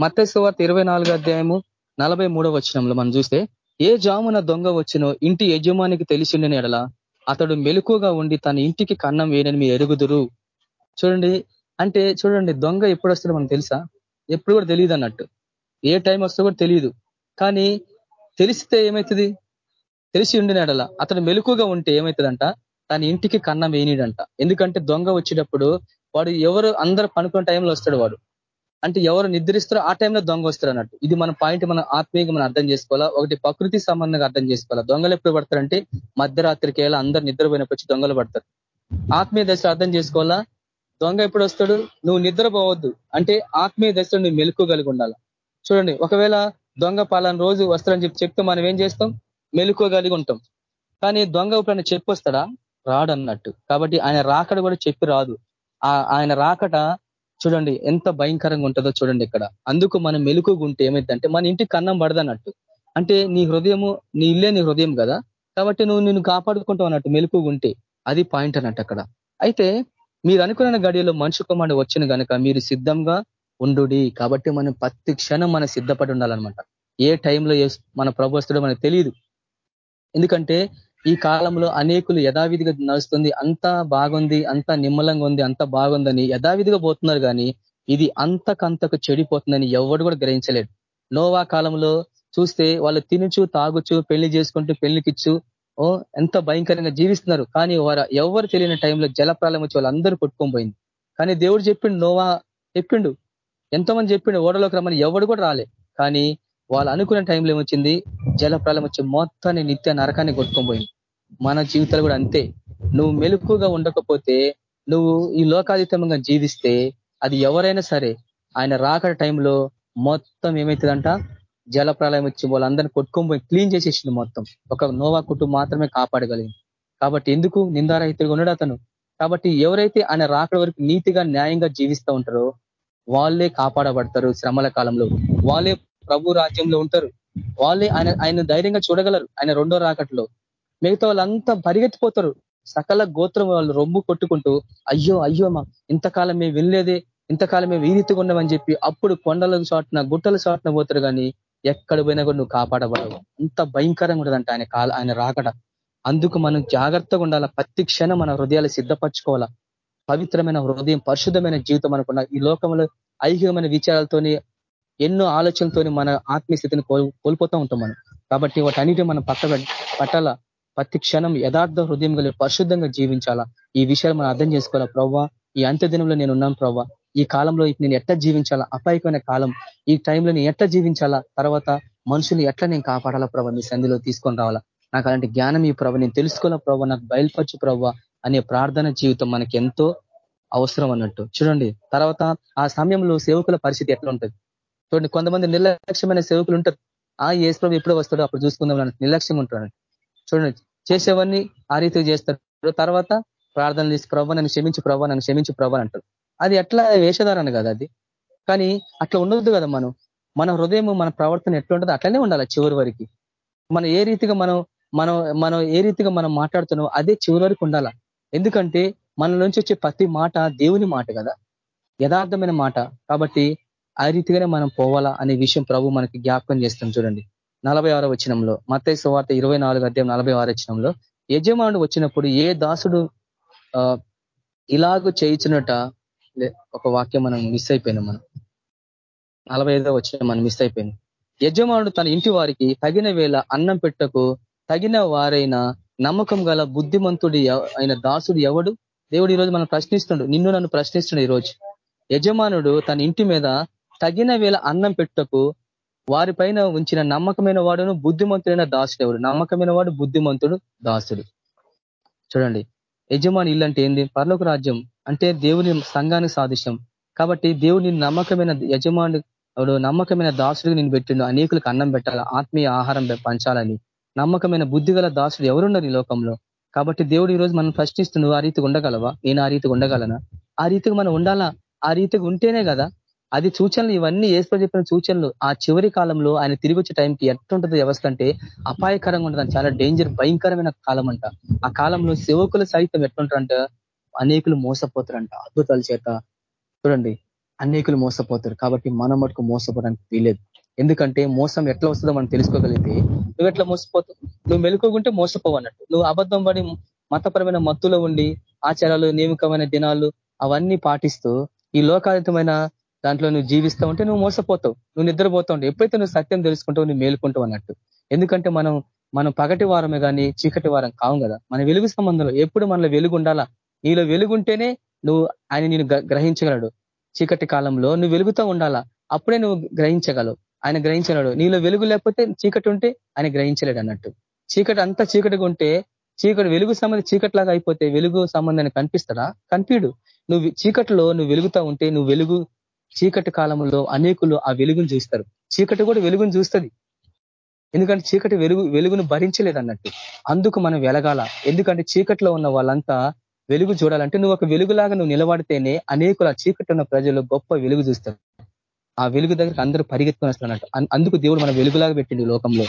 D: మత్స్యవార్త ఇరవై నాలుగు అధ్యాయము నలభై మూడో వచనంలో మనం చూస్తే ఏ జామున దొంగ వచ్చినో ఇంటి యజమానికి తెలిసిండని ఎడల అతడు మెలుకుగా ఉండి తన ఇంటికి కన్నం వేయనని మీ ఎరుగుదురు. చూడండి అంటే చూడండి దొంగ ఎప్పుడు వస్తుందో మనకు తెలుసా? ఎప్పుడు కూడా తెలియదు అన్నట్టు. ఏ టైం వస్తుందో కూడా తెలియదు. కానీ తెలిస్తే ఏమవుతుంది తెలిసి ఉండిన ఎడల అతడు మెలుకుగా ఉంటే ఏమవుతుందంట తన ఇంటికి కన్నం వేయనిడంట ఎందుకంటే దొంగ వచ్చేటప్పుడు వాడు ఎవరు అందరు పనుకున్న టైంలో వస్తాడు వాడు. అంటే ఎవరు నిద్రిస్తారో ఆ టైంలో దొంగ వస్తారు అన్నట్టు. ఇది మన పాయింట్ మన ఆత్మీయంగా మనం అర్థం చేసుకోవాలా? ఒకటి ప్రకృతి సంబంధంగా అర్థం చేసుకోవాలా? దొంగలు ఎప్పుడు పడతారంటే మధ్యరాత్రికి వెళ్ళి అందరు నిద్రపోయినప్పుడు వచ్చి దొంగలు పడతారు. ఆత్మీయ దశలో అర్థం చేసుకోవాలా? దొంగ ఎప్పుడు వస్తాడు? నువ్వు నిద్రపోవద్దు. అంటే ఆత్మీయ దశలో నువ్వు మెలుకోగలిగి ఉండాలి? చూడండి ఒకవేళ దొంగ పాలన రోజు వస్తారని చెప్పి చెప్తే మనం ఏం చేస్తాం? మెలుకోగలిగి ఉంటాం. కానీ దొంగ ఎప్పుడైనా చెప్పొస్తాడా? రాడన్నట్టు. కాబట్టి ఆయన రాకడ కూడా చెప్పి రాదు. ఆయన రాకట చూడండి ఎంత భయంకరంగా ఉంటుందో చూడండి ఇక్కడ. అందుకు మనం మెలుకుగుంటే ఏమైందంటే మన ఇంటికి కన్నం పడదన్నట్టు. అంటే నీ హృదయము నీ ఇల్లే నీ హృదయం కదా. కాబట్టి నువ్వు నిన్ను కాపాడుకుంటావు అన్నట్టు మెలుకుగుంటే అది పాయింట్ అన్నట్టు అక్కడ. అయితే మీరు అనుకున్న గడియలో మనిషి కుమారుడు వచ్చిన కనుక మీరు సిద్ధంగా ఉండు కాబట్టి మనం ప్రతి క్షణం మనం సిద్ధపడి ఉండాలన్నమాట. ఏ టైంలో మన ప్రభు వస్తుడో మనకు తెలియదు ఎందుకంటే ఈ కాలంలో అనేకులు యథావిధిగా నడుస్తుంది. అంతా బాగుంది అంతా నిమ్మలంగా ఉంది అంత బాగుందని యథావిధిగా పోతున్నారు కానీ ఇది అంతకంతకు చెడిపోతుందని ఎవడు కూడా గ్రహించలేడు. నోవా కాలంలో చూస్తే వాళ్ళు తినుచు తాగుచు పెళ్ళి చేసుకుంటూ పెళ్ళికిచ్చు ఓ ఎంత భయంకరంగా జీవిస్తున్నారు. కానీ వారు ఎవరు తెలియని టైంలో జలప్రాలం వచ్చి వాళ్ళందరూ కొట్టుకోబోయింది కానీ దేవుడు చెప్పిండు నోవా చెప్పిండు ఎంతోమంది చెప్పిండు ఓడలోకి రమ్మని ఎవడు కూడా రాలే. కానీ వాళ్ళు అనుకున్న టైంలో ఏమొచ్చింది? జలప్రాలం వచ్చి మొత్తాన్ని నిత్య నరకాన్ని కొట్టుకోబోయింది మన జీవితాలు కూడా అంతే. నువ్వు మెలుకుగా ఉండకపోతే నువ్వు ఈ లోకాతీతంగా జీవిస్తే అది ఎవరైనా సరే ఆయన రాకడ టైంలో మొత్తం ఏమవుతుందంట జల వచ్చి వాళ్ళందరినీ కొట్టుకొని క్లీన్ చేసేసింది మొత్తం. ఒక నోవా కుటుంబం మాత్రమే కాపాడగలిగింది. కాబట్టి ఎందుకు? నిందారహితుడిగా ఉన్నాడు అతను. కాబట్టి ఎవరైతే ఆయన రాకడ వరకు నీతిగా న్యాయంగా జీవిస్తూ ఉంటారో వాళ్ళే కాపాడబడతారు శ్రమల కాలంలో. వాళ్ళే ప్రభు రాజ్యంలో ఉంటారు. వాళ్ళే ఆయన ఆయన ధైర్యంగా చూడగలరు. ఆయన రెండో రాకట్లో. మిగతా వాళ్ళంతా పరిగెత్తిపోతారు. సకల గోత్రం వాళ్ళు రొమ్ము కొట్టుకుంటూ అయ్యో అయ్యో మా ఇంతకాలం మేము వినలేదే ఇంతకాలం మేము ఈ ఉన్నామని చెప్పి అప్పుడు కొండల చాటున గుట్టల చాటున పోతారు కానీ ఎక్కడ పోయినా కూడా నువ్వు కాపాడబడవు. అంత భయంకరంగా ఉండదంట ఆయన కాల ఆయన రాకడ అందుకు మనం జాగ్రత్తగా ఉండాలా. ప్రతి క్షణం మన హృదయాలు సిద్ధపరచుకోవాలా. పవిత్రమైన హృదయం పరిశుద్ధమైన జీవితం అనుకున్న ఈ లోకంలో ఐహికమైన విచారాలతోని ఎన్నో ఆలోచనలతోని మన ఆత్మీయస్థితిని కోల్పోతూ ఉంటాం మనం. కాబట్టి వాటన్నిటి మనం పక్క పట్టాల? ప్రతి క్షణం యథార్థ హృదయం కలిగి పరిశుద్ధంగా జీవించాలా? ఈ విషయాలు మనం అర్థం చేసుకోవాలా? ప్రవ్వా ఈ అంత్య దినంలో నేను ఉన్నాను ప్రవ్వా. ఈ కాలంలో నేను ఎట్లా జీవించాలా? అపాయకమైన కాలం. ఈ టైంలో నేను ఎట్లా జీవించాలా? తర్వాత మనుషులు ఎట్లా నేను కాపాడాలా ప్రభావ మీ సంధిలో తీసుకొని రావాలా? నాకు అలాంటి జ్ఞానం ఈ ప్రభావ నేను తెలుసుకోవాలా ప్రభావ నాకు బయలుపరచు ప్రభావ అనే ప్రార్థన జీవితం మనకి ఎంతో అవసరం అన్నట్టు. చూడండి తర్వాత ఆ సమయంలో సేవకుల పరిస్థితి ఎట్లా ఉంటుంది చూడండి కొంతమంది నిర్లక్ష్యమైన సేవకులు ఉంటారు. ఆ ఏ ప్రభు ఎప్పుడో వస్తాడో అప్పుడు చూసుకుందాం నిర్లక్ష్యం ఉంటాడు. చూడండి చేసేవన్నీ ఆ రీతిగా చేస్తారు తర్వాత ప్రార్థన చేసి ప్రభావ నన్ను క్షమించి ప్రభావ నన్ను క్షమించి ప్రభావ అంటారు అది ఎట్లా వేషధారణ కదా అది. కానీ అట్లా ఉండొద్దు కదా మనం. మన హృదయం మన ప్రవర్తన ఎట్లా ఉంటుందో అట్లనే ఉండాలి చివరి వరకు. మనం ఏ రీతిగా మనం మనం మనం ఏ రీతిగా మనం మాట్లాడుతున్నామో అదే చివరి వరకు ఉండాల. ఎందుకంటే మన నుంచి వచ్చే ప్రతి మాట దేవుని మాట కదా. యథార్థమైన మాట. కాబట్టి ఆ రీతిగానే మనం పోవాలా అనే విషయం ప్రభు మనకి జ్ఞాపకం చేస్తాం చూడండి. నలభై ఆరో వచనంలో మత్తయ్య సువార్త ఇరవై నాలుగు అధ్యాయం నలభై ఆరో వచనంలో యజమానుడు వచ్చినప్పుడు ఏ దాసుడు ఇలాగ చేయించినట ఒక వాక్యం మనం మిస్ అయిపోయినాం మనం. నలభై ఐదో వచ్చిన మనం మిస్ అయిపోయినాం. యజమానుడు తన ఇంటి వారికి తగిన వేళ అన్నం పెట్టకు తగిన వారైన నమ్మకం గల బుద్ధిమంతుడి అయిన దాసుడు ఎవడు? దేవుడు ఈరోజు మనం ప్రశ్నిస్తుండు. నిన్ను నన్ను ప్రశ్నిస్తుండు ఈరోజు. యజమానుడు తన ఇంటి మీద తగిన వేళ అన్నం పెట్టకు వారిపైన ఉంచిన నమ్మకమైన వాడును బుద్ధిమంతుడైన దాసుడు ఎవడు నమ్మకమైన వాడు బుద్ధిమంతుడు దాసుడు. చూడండి. యజమాని ఇల్లు అంటే ఏంది? పర్లోక రాజ్యం అంటే దేవుని సంఘానికి సాదృశ్యం. కాబట్టి దేవుని నమ్మకమైన యజమాని నమ్మకమైన దాసుడికి నేను పెట్టిండు అనేకులకు అన్నం పెట్టాలి? ఆత్మీయ ఆహారం పంచాలని. నమ్మకమైన బుద్ధిగల దాసుడు ఎవరున్నారు ఈ లోకంలో? కాబట్టి దేవుడు ఈరోజు మనం ప్రశ్నిస్తున్నావు ఆ రీతికి ఉండగలవా? నేను ఆ రీతికి ఉండగలనా? ఆ రీతికి మనం ఉండాలా? ఆ రీతికి ఉంటేనే కదా అది సూచనలు ఇవన్నీ ఏసులో చెప్పిన సూచనలు ఆ చివరి కాలంలో ఆయన తిరిగి వచ్చే టైంకి ఎట్లుంటుంది వ్యవస్థ అంటే అపాయకరంగా ఉంటుంది. చాలా డేంజర్ భయంకరమైన కాలం అంట ఆ కాలంలో సేవకులు సైతం ఎట్లుంటారంట? అనేకులు మోసపోతారంట. అద్భుతాల చేత. చూడండి అనేకులు మోసపోతారు. కాబట్టి మనం మటుకు మోసపోవడానికి వీలేదు ఎందుకంటే మోసం ఎట్లా వస్తుందో మనం తెలుసుకోగలిగితే నువ్వు ఎట్లా మోసపోతావు నువ్వు మెలుకోకుంటే మోసపోవు అన్నట్టు. నువ్వు అబద్ధం పడి మతపరమైన మత్తులో ఉండి ఆచారాలు నియమికమైన దినాలు అవన్నీ పాటిస్తూ ఈ లోకాతీతమైన దాంట్లో నువ్వు జీవిస్తూ ఉంటే నువ్వు మోసపోతావు. నువ్వు నిద్రపోతావు ఎప్పుడైతే నువ్వు సత్యం తెలుసుకుంటావు నువ్వు మేలుకుంటావు అన్నట్టు. ఎందుకంటే మనం మనం పగటి వారమే కానీ చీకటి వారం కావు కదా. మన వెలుగు సంబంధంలో ఎప్పుడు మనలో వెలుగు ఉండాలా? నీలో వెలుగుంటేనే నువ్వు ఆయన నేను గ్రహించగలడు. చీకటి కాలంలో నువ్వు వెలుగుతూ ఉండాలా? అప్పుడే నువ్వు గ్రహించగలవు. ఆయన గ్రహించలేడు. నీలో వెలుగు లేకపోతే చీకటి ఉంటే ఆయన గ్రహించలేడు అన్నట్టు. చీకటి అంతా చీకటిగా ఉంటే చీకటి వెలుగు సంబంధం చీకటిలాగా అయిపోతే వెలుగు సంబంధాన్ని కనిపిస్తాడా? కనిపిడు నువ్వు చీకటిలో నువ్వు వెలుగుతా ఉంటే నువ్వు వెలుగు చీకటి కాలంలో అనేకులు ఆ వెలుగును చూస్తారు. చీకటి కూడా వెలుగును చూస్తుంది. ఎందుకంటే చీకటి వెలుగు వెలుగును భరించలేదు అన్నట్టు అందుకు మనం వెలగాల. ఎందుకంటే చీకట్లో ఉన్న వాళ్ళంతా వెలుగు చూడాలంటే నువ్వు ఒక వెలుగులాగా నువ్వు నిలబడితేనే అనేకులు ఆ చీకటి ఉన్న ప్రజలు గొప్ప వెలుగు చూస్తారు. ఆ వెలుగు దగ్గర అందరూ పరిగెత్తుకొని వస్తారన్నట్టు. అందుకు దేవుడు మన వెలుగులాగా పెట్టింది లోకంలో.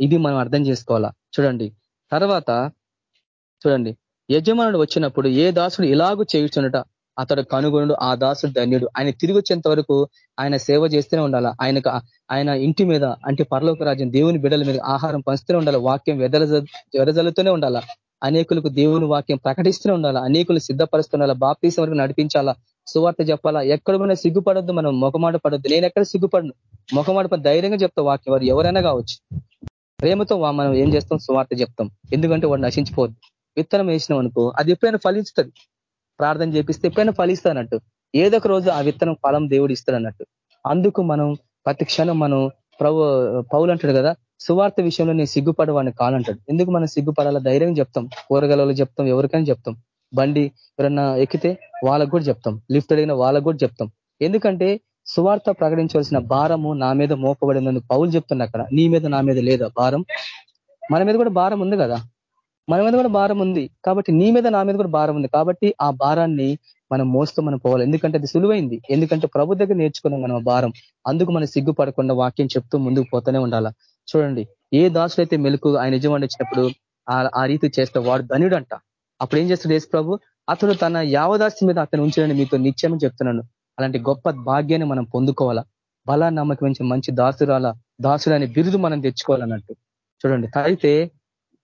D: ఇది మనం అర్థం చేసుకోవాలా? చూడండి. తర్వాత చూడండి. యజమానుడు వచ్చినప్పుడు ఏ దాసుడు ఇలాగూ చేయుచున్నట? అతడు కనుగొనుడు ఆ దాసుడు ధన్యుడు. ఆయన తిరిగి వచ్చేంత వరకు ఆయన సేవ చేస్తూనే ఉండాలా? ఆయనకు ఆయన ఇంటి మీద అంటే పరలోక రాజ్యం దేవుని బిడ్డల మీద ఆహారం పంచుతూనే ఉండాలి? వాక్యం వెదల వెదజల్లుతూనే ఉండాలా? అనేకులకు దేవుని వాక్యం ప్రకటిస్తూనే ఉండాలా? అనేకులు సిద్ధపరుస్తుండాలా బాప్తీసం వరకు నడిపించాలా? సువార్త చెప్పాలా? ఎక్కడ పోయినా సిగ్గుపడొద్దు మనం ముఖమాట పడొద్దు. నేను ఎక్కడ సిగ్గుపడను? ముఖమాట ధైర్యంగా చెప్తా వాక్యం వారు ఎవరైనా కావచ్చు. ప్రేమతో మనం ఏం చేస్తాం? సువార్త చెప్తాం. ఎందుకంటే వాడు నశించిపోద్దు విత్తనం వేసినాం అనుకో అది ఎప్పుడైనా ఫలిస్తుంది ప్రార్థన చేపిస్తే ఎప్పుడైనా ఫలిస్తానట్టు ఏదో ఒక రోజు ఆ విత్తనం ఫలం దేవుడు ఇస్తాడన్నట్టు అందుకు మనం ప్రతి క్షణం మనం ప్రభు పౌలు అంటాడు కదా సువార్త విషయంలో నేను సిగ్గుపడవాడిని కాలంటాడు ఎందుకు మనం సిగ్గుపడాలా? ధైర్యం చెప్తాం. కూరగాయలు చెప్తాం ఎవరికైనా చెప్తాం. బండి ఎవరన్నా ఎక్కితే వాళ్ళకు కూడా చెప్తాం. లిఫ్ట్ అడిగిన వాళ్ళకు కూడా చెప్తాం. ఎందుకంటే సువార్త ప్రకటించవలసిన భారము నా మీద మోపబడిందని పౌలు చెప్తున్నా అక్కడ. నీ మీద నా మీద లేదా భారం? మన మీద కూడా భారం ఉంది కదా. మన మీద కూడా భారం ఉంది. కాబట్టి నీ మీద నా మీద కూడా భారం ఉంది. కాబట్టి ఆ భారాన్ని మనం మోస్తూ మనం పోవాలి. ఎందుకంటే అది సులువైంది. ఎందుకంటే ప్రభు దగ్గర నేర్చుకున్నాం మనం భారం. అందుకు మనం సిగ్గుపడకుండా వాక్యం చెప్తూ ముందుకు పోతూనే ఉండాలా. చూడండి ఏ దాసుడైతే మెలకు ఆయన నిజం వచ్చినప్పుడు ఆ రీతి చేస్తే వాడు ధనుడు అంట అప్పుడు ఏం చేస్తాడు యేసు ప్రభు? అతడు తన యావదాస్తి మీద అతను ఉంచాడని మీతో నిత్యమని చెప్తున్నాను. అలాంటి గొప్ప భాగ్యాన్ని మనం పొందుకోవాలా? బల నమ్మకం మంచి దాసురాల దాసుడని బిరుదు మనం తెచ్చుకోవాలన్నట్టు. చూడండి అయితే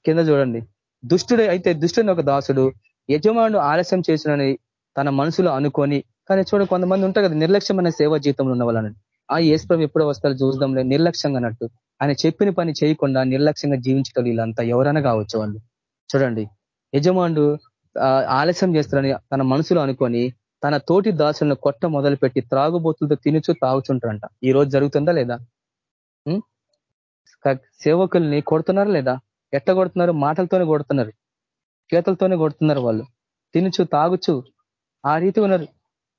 D: కింద చూడండి. దుష్టుడు అయితే దుష్టుని ఒక దాసుడు యజమానుడు ఆలస్యం చేసినని తన మనసులో అనుకొని కానీ చూడండి కొంతమంది ఉంటారు కదా నిర్లక్ష్యమైన సేవా జీవితంలో ఉన్న వాళ్ళని. ఆ ఏసుప్రభు ఎప్పుడో వస్తారు చూద్దాంలే నిర్లక్ష్యంగా అన్నట్టు. ఆయన చెప్పిన పని చేయకుండా నిర్లక్ష్యంగా జీవించగలి వీళ్ళంతా ఎవరైనా కావచ్చు వాళ్ళు. చూడండి యజమానుడు ఆలస్యం చేస్తారని తన మనసులో అనుకొని తన తోటి దాసులను కొట్ట మొదలుపెట్టి త్రాగుబోతులతో తినుచు తాగుచుంటారంట ఈ రోజు జరుగుతుందా లేదా? సేవకుల్ని కొడుతున్నారా లేదా? ఎట్లా కొడుతున్నారు? మాటలతోనే కొడుతున్నారు. చేతులతోనే కొడుతున్నారు వాళ్ళు. తినుచు తాగుచు ఆ రీతి ఉన్నారు.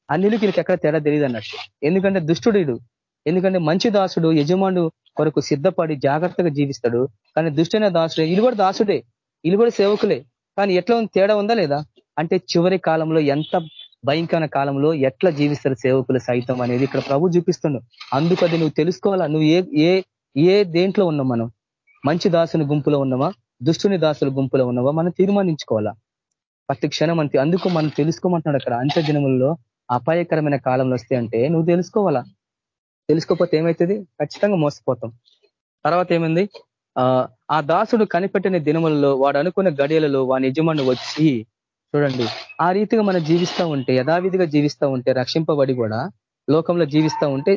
D: అన్నిలు వీళ్ళకి ఎక్కడ తేడా తెలియదు అన్నట్టు. ఎందుకంటే దుష్టుడు ఎందుకంటే మంచి దాసుడు యజమానుడు కొరకు సిద్ధపడి జాగ్రత్తగా జీవిస్తాడు. కానీ దుష్టైన దాసుడే ఇది కూడా దాసుడే. ఇది కూడా సేవకులే. కానీ ఎట్లా తేడా ఉందా లేదా? అంటే చివరి కాలంలో ఎంత భయంకరమైన కాలంలో ఎట్లా జీవిస్తారు సేవకులు సైతం అనేది ఇక్కడ ప్రభు చూపిస్తుండు అందుకు అది నువ్వు తెలుసుకోవాలా? నువ్వు ఏ ఏ ఏ దేంట్లో ఉన్నావు మనం? మంచి దాసుని గుంపులో ఉన్నవా? దుష్టుని దాసుల గుంపులో ఉన్నవా? మనం తీర్మానించుకోవాలా? ప్రతి క్షణం అంతే. అందుకు మనం తెలుసుకోమంటున్నాడు అక్కడ. అంత్య దినముల్లో అపాయకరమైన కాలంలో వస్తే అంటే నువ్వు తెలుసుకోవాలా? తెలుసుకోకపోతే ఏమవుతుంది ఖచ్చితంగా మోసపోతాం. తర్వాత ఏమైంది? ఆ దాసుడు కనిపెట్టిన దినములలో వాడు అనుకున్న గడియలలో వాని యజమాను వచ్చి చూడండి. ఆ రీతిగా మనం జీవిస్తూ ఉంటే యథావిధిగా జీవిస్తూ ఉంటే రక్షింపబడి కూడా లోకంలో జీవిస్తూ ఉంటే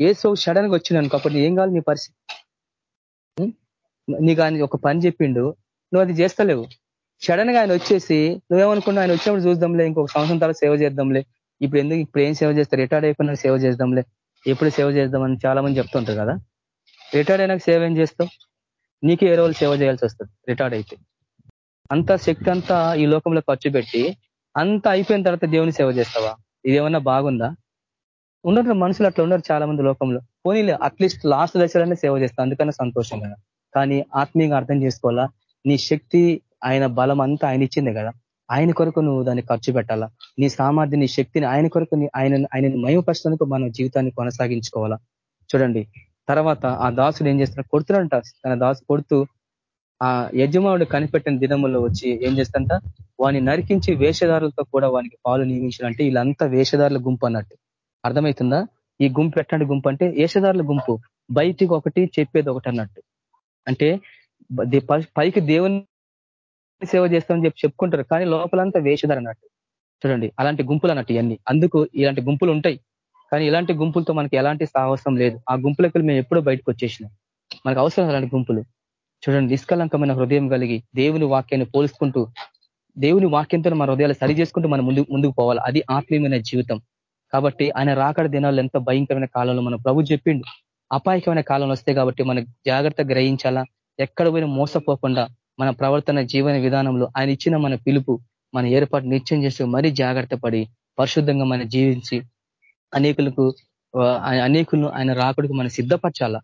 D: ఏసో సడన్గా వచ్చింది అప్పుడు ఏం కావాలి నీ పరిస్థితి? నీకు ఆయన ఒక పని చెప్పిండు నువ్వు అది చేస్తలేవు. సడన్గా ఆయన వచ్చేసి నువ్వేమనుకున్నా ఆయన వచ్చినప్పుడు చూద్దాంలే ఇంకొక సంవత్సరం తర్వాత సేవ చేద్దాంలే. ఇప్పుడు ఎందుకు ఇప్పుడు ఏం సేవ చేస్తారు? రిటైర్డ్ అయిపోయినా సేవ చేద్దాంలే. ఎప్పుడు సేవ చేద్దామని చాలా మంది చెప్తుంటారు కదా. రిటైర్డ్ అయినాక సేవ ఏం చేస్తావు? నీకే ఏ రోజులు సేవ చేయాల్సి వస్తుంది రిటైర్డ్ అయితే. అంత శక్తి అంతా ఈ లోకంలో ఖర్చు పెట్టి అంత అయిపోయిన తర్వాత దేవుని సేవ చేస్తావా? ఇదేమన్నా బాగుందా? ఉండరు మనుషులు అట్లా ఉండరు చాలా మంది లోకంలో. పోనీ అట్లీస్ట్ లాస్ట్ దశలోనే సేవ చేస్తాం అందుకనే సంతోషం కదా కానీ ఆత్మీయంగా అర్థం చేసుకోవాలా? నీ శక్తి ఆయన బలం అంతా ఆయన ఇచ్చింది కదా. ఆయన కొరకు నువ్వు దాన్ని ఖర్చు పెట్టాలా? నీ సామర్థ్యం నీ శక్తిని ఆయన కొరకు ఆయన ఆయన మయమపరచడానికి మన జీవితాన్ని కొనసాగించుకోవాలా? చూడండి. తర్వాత ఆ దాసుడు ఏం చేస్తున్నాడు కొడుతున్నాడంట తన దాసు కొడుతూ ఆ యజమానుడు కనిపెట్టిన దినముల్లో వచ్చి ఏం చేస్తంట వాని నరికించి వేషధారులతో కూడా వానికి పాలు నియమించాలంటే వీళ్ళంతా వేషధారుల గుంపు అన్నట్టు. అర్థమవుతుందా ఈ గుంపు ఎట్లాంటి గుంపు అంటే వేషధారుల గుంపు. బయటికి ఒకటి చెప్పేది ఒకటి అన్నట్టు. అంటే పైకి దేవుని సేవ చేస్తామని చెప్పి చెప్పుకుంటారు. కానీ లోపలంతా వేషధార అన్నట్టు. చూడండి అలాంటి గుంపులు అన్నట్టు ఇవన్నీ అందుకు ఇలాంటి గుంపులు ఉంటాయి. కానీ ఇలాంటి గుంపులతో మనకి ఎలాంటి సాహసం లేదు. ఆ గుంపులకి మేము ఎప్పుడో బయటకు వచ్చేసినాం. మనకు అవసరం అలాంటి గుంపులు. చూడండి నిష్కలంకమైన హృదయం కలిగి దేవుని వాక్యాన్ని పోల్చుకుంటూ దేవుని వాక్యంతో మన హృదయాలు సరి చేసుకుంటూ మనం ముందు ముందుకు పోవాలి. అది ఆత్మీయమైన జీవితం. కాబట్టి ఆయన రాకడ దినాలు ఎంత భయంకరమైన కాలంలో మన ప్రభు చెప్పిండు. అపాయకమైన కాలంలో వస్తే కాబట్టి మనం జాగ్రత్త గ్రహించాలా? ఎక్కడ పోయినా మోసపోకుండా మన ప్రవర్తన జీవన విధానంలో ఆయన ఇచ్చిన మన పిలుపు మన ఏర్పాటు నిత్యం చేస్తూ మరీ జాగ్రత్త పడి పరిశుద్ధంగా మనం జీవించి అనేకులకు అనేకులను ఆయన రాకుడికి మనం సిద్ధపరచాలా?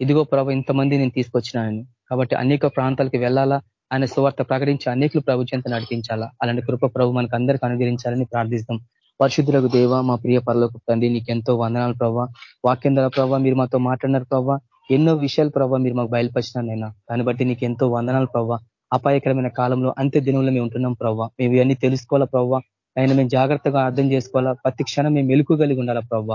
D: ఇదిగో ప్రభు ఇంతమంది నేను తీసుకొచ్చినానని. కాబట్టి అనేక ప్రాంతాలకు వెళ్ళాలా? ఆయన సువార్త ప్రకటించి అనేకులు ప్రభు చెంత నడిపించాలా? అలాంటి కృప ప్రభు మనకు అందరికీ అనుగ్రహించాలని ప్రార్థిస్తాం. పరిశుద్ధులకు దేవ మా ప్రియ పరలోకి తండ్రి నీకెంతో వందనాలు ప్రభావ వాక్యం ద్వారా ప్రభావ మీరు మాతో మాట్లాడినారు ప్రభావ ఎన్నో విషయాలు ప్రభావ మీరు మాకు బయలుపరిచినారు నైనా. దాన్ని బట్టి నీకు ఎంతో వందనాలు ప్రభావ అపాయకరమైన కాలంలో అంత్య దినంలో మేము ఉంటున్నాం ప్రవ్వ. మేము ఇవన్నీ తెలుసుకోవాలా ప్రవ్వ? ఆయన మేము జాగ్రత్తగా అర్థం చేసుకోవాలా? ప్రతి క్షణం మేము మెలుకుగలిగి ఉండాలా ప్రవ్వ?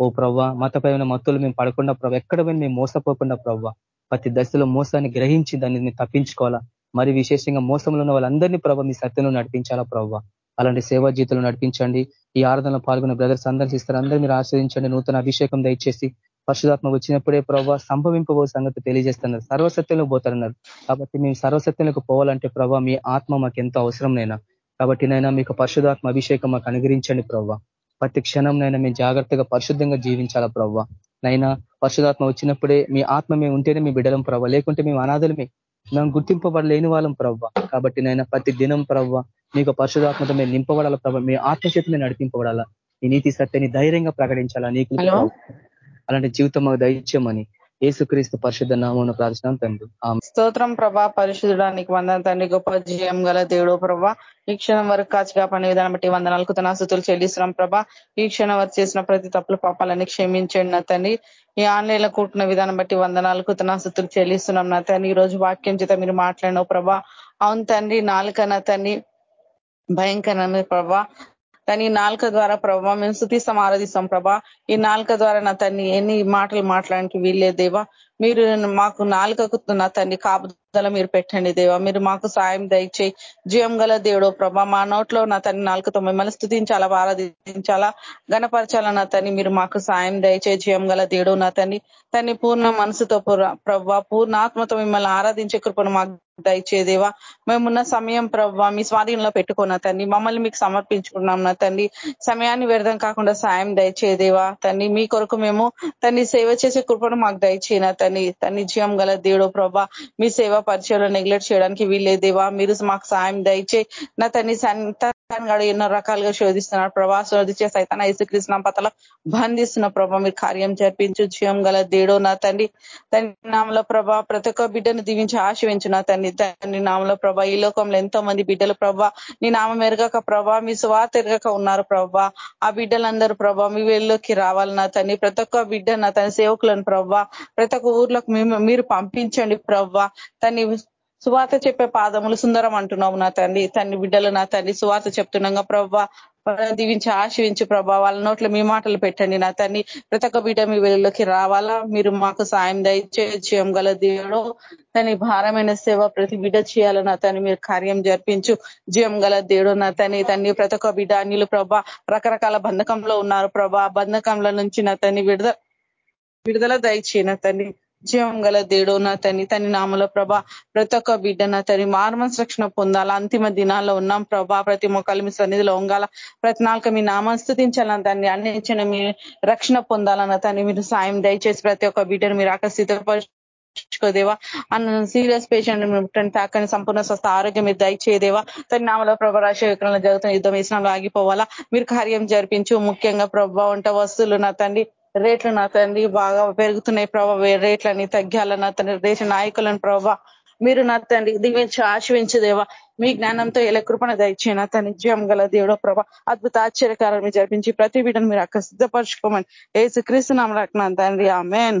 D: ఓ ప్రవ్వ మతపరమైన మత్తులు మేము పడకుండా ప్రవ్వ ఎక్కడ మేము మోసపోకుండా ప్రవ్వ. ప్రతి దశలో మోసాన్ని గ్రహించి దాన్ని మేము తప్పించుకోవాలా? మరి విశేషంగా మోసంలో ఉన్న వాళ్ళందరినీ ప్రభావ మీ సత్యంలో నడిపించాలా ప్రవ్వ? అలాంటి సేవా జీతంలో నడిపించండి. ఈ ఆరాధనలో పాల్గొన్న బ్రదర్స్ సందర్శిస్తారు అందరూ మీరు ఆశ్రయించండి నూతన అభిషేకం దయచేసి. పరిశుధాత్మ వచ్చినప్పుడే ప్రభావ సంభవింపబో సంగతి తెలియజేస్తున్నారు. సర్వసత్యంలో పోతారన్నారు. కాబట్టి మేము సర్వసత్యంలోకి పోవాలంటే ప్రభావ మీ ఆత్మ మాకు ఎంతో అవసరం నైనా. కాబట్టి నైనా మీకు పరిశుధాత్మ అభిషేకం మాకు అనుగ్రహించండి ప్రవ్వ ప్రతి క్షణం నైనా మేము జాగ్రత్తగా పరిశుద్ధంగా జీవించాలా ప్రవ్వ నైనా పరిశుధాత్మ వచ్చినప్పుడే మీ ఆత్మ మేము ఉంటేనే మీ బిడలం ప్రవ్వ లేకుంటే మేము అనాథలమే. మేము గుర్తింపబడలేని వాళ్ళం ప్రవ్వ కాబట్టి నైనా ప్రతి దినం ప్రవ్వ మీకు పరిశుధాత్మతో మేము నింపబడాల ప్రభావ మీ ఆత్మచేతిని నడిపింపబడాలా? ఈ నీతి సత్యని ధైర్యంగా ప్రకటించాలా? నీకు అలాంటి జీవితం మాకు దయచేయమని ఏసుక్రీస్తు పరిశుద్ధ నామం ప్రార్థన తండ్రి.
B: స్తోత్రం ప్రభా పరిశుద్ధడానికి వందన తండ్రి గొప్ప జయం గల దేవుడు ప్రభా. ఈ క్షణం వరకు కాచిగా పని విధానం బట్టి వందనాలకు తనాసుతులు చెల్లిస్తున్నాం ప్రభా. ఈ క్షణం వరకు చేసిన ప్రతి తప్పుల పాపాలని క్షమించండి నా తండ్రి. ఈ ఆన్లైన్లో కూటున్న విధానం బట్టి వందనాలకు తనాసుతులు చెల్లిస్తున్నాం నా తండ్రి. ఈ రోజు వాక్యం చేత మీరు మాట్లాడినావు ప్రభా. అవును తండ్రి నాలుక నా తండ్రి. భయంకరమైన ప్రభా. తని నాలుక ద్వారా ప్రభా మేము శుతిస్తాం ఆరాధిస్తాం ప్రభా. ఈ నాలుక ద్వారా నా తన్ని ఎన్ని మాటలు మాట్లాడడానికి వీళ్ళే దేవా. మీరు మాకు నాలుకకు నా తండ్రి కాపుదల మీరు పెట్టండి దేవా. మీరు మాకు సాయం దయచేయి. జీవం గల దేవుడో ప్రభా మా నోట్లో నా తన్ని నాలుకతో మిమ్మల్ని స్థుతించాలా ఆరాధించాలా? గణపరచాలా నా తన్ని మీరు మాకు సాయం దయచేయి. జీవం గల దేవుడు నా తన్ని. తన్ని పూర్ణ మనసుతో ప్రభా పూర్ణాత్మతో మిమ్మల్ని ఆరాధించే కృపను మాకు దయచేదేవా మేమున్న సమయం ప్రభావ మీ స్వాధీనంలో పెట్టుకున్న తండ్రి మమ్మల్ని మీకు సమర్పించుకున్నాం నా తండ్రి సమయాన్ని వ్యర్థం కాకుండా సాయం దయచేదేవా తండ్రి మీ కొరకు మేము తన్ని సేవ చేసే కృపను మాకు దయచేయన తన్ని. తన్ని జీవం గల దేవుడు ప్రభా మీ సేవా పరిచయంలో నెగ్లెక్ట్ చేయడానికి వీల్లేదేవా మీరు మాకు సాయం దయచే నా తన్ని సంతానగాడు ఎన్నో రకాలుగా శోధిస్తున్నాడు ప్రభా శోధించే సైతాన యేసుకృష్ణ పతల బంధిస్తున్న ప్రభా మీరు కార్యం జరిపించు జీవం గల దేడో నా తండ్రి తన నామల ప్రభా ప్రతి ఒక్క బిడ్డను దీవించి ఆశవించు నా తండ్రి తండ్రి నామలో ప్రభా ఈ లోకంలో ఎంతో మంది బిడ్డలు ప్రభా నీ నామం ఎరగక ప్రభా మీ స్వాత ఎరగక ఉన్నారు ప్రభా. ఆ బిడ్డలందరూ ప్రభా మీ వెళ్ళలోకి రావాలి నా తండ్రి ప్రతి ఒక్క బిడ్డ నా తన సేవకులను ప్రభా ప్రతి ఒక్క ఊర్లోకి మీరు పంపించండి ప్రభా. తని సువార్త చెప్పే పాదములు సుందరం అంటున్నావు నా తండ్రి తన్ని బిడ్డలు నా తండ్రి సువార్త చెప్తున్నాగా ప్రభా దీవించి ఆశీవించి ప్రభా. వాళ్ళ నోట్లో మీ మాటలు పెట్టండి నా తండ్రి ప్రతి ఒక్క బిడ్డ మీ వెళ్ళలోకి రావాలా? మీరు మాకు సాయం దయచేయం గల దేవుడు. తని భారమైన సేవ ప్రతి బిడ్డ చేయాలని తను మీరు కార్యం జరిపించు జీవం గల దేవుడు నా తని తన్ని ప్రతి ఒక్క బిడ్డ అన్యులు ప్రభా రకరకాల బంధకంలో ఉన్నారు ప్రభా. బంధకంల నుంచి నా తన్ని విడుదల విడుదల దయచేయన తన్ని జీవం గల దేడు నా తని తని నామలో ప్రభ ప్రతి ఒక్క బిడ్డ నా తని మార్మన్స్ రక్షణ పొందాలా. అంతిమ దినాల్లో ఉన్నాం ప్రభా ప్రతి మొక్కలు మీ సన్నిధిలో ఉంగాల. ప్రతి నాలుక మీ నామం స్థుతించాలని దాన్ని అన్నించిన మీ రక్షణ పొందాలన్న తని మీరు సాయం దయచేసి ప్రతి ఒక్క బిడ్డను మీరు ఆకర్షితపరుచుకోదేవా అన్న సీరియస్ పేషెంట్ తాకని సంపూర్ణ స్వస్థ ఆరోగ్యం మీరు దయచేదేవా తన నామలో ప్రభా రాశి జరుగుతున్న యుద్ధం వేసినాలో ఆగిపోవాలా. మీరు కార్యం జరిపించు. ముఖ్యంగా ప్రభా వంట వస్తువులు నా తండ్రి రేట్లు నా తండ్రి బాగా పెరుగుతున్నాయి ప్రభావ రేట్లని తగ్గాల నా తండ్రి. దేశ నాయకులను ప్రభావ మీరు నా తండ్రి దీవించి ఆశ్రయించదేవా మీ జ్ఞానంతో ఎలా కృపణ దయచే తన నిజం గల దేవుడో ప్రభా. అద్భుత ఆశ్చర్యకారాన్ని జరిపించి ప్రతి బిడ్డను మీరు అక్కడ సిద్ధపరచుకోమని. ఏసు క్రీస్తు నామరాక తండ్రి. ఆమెన్.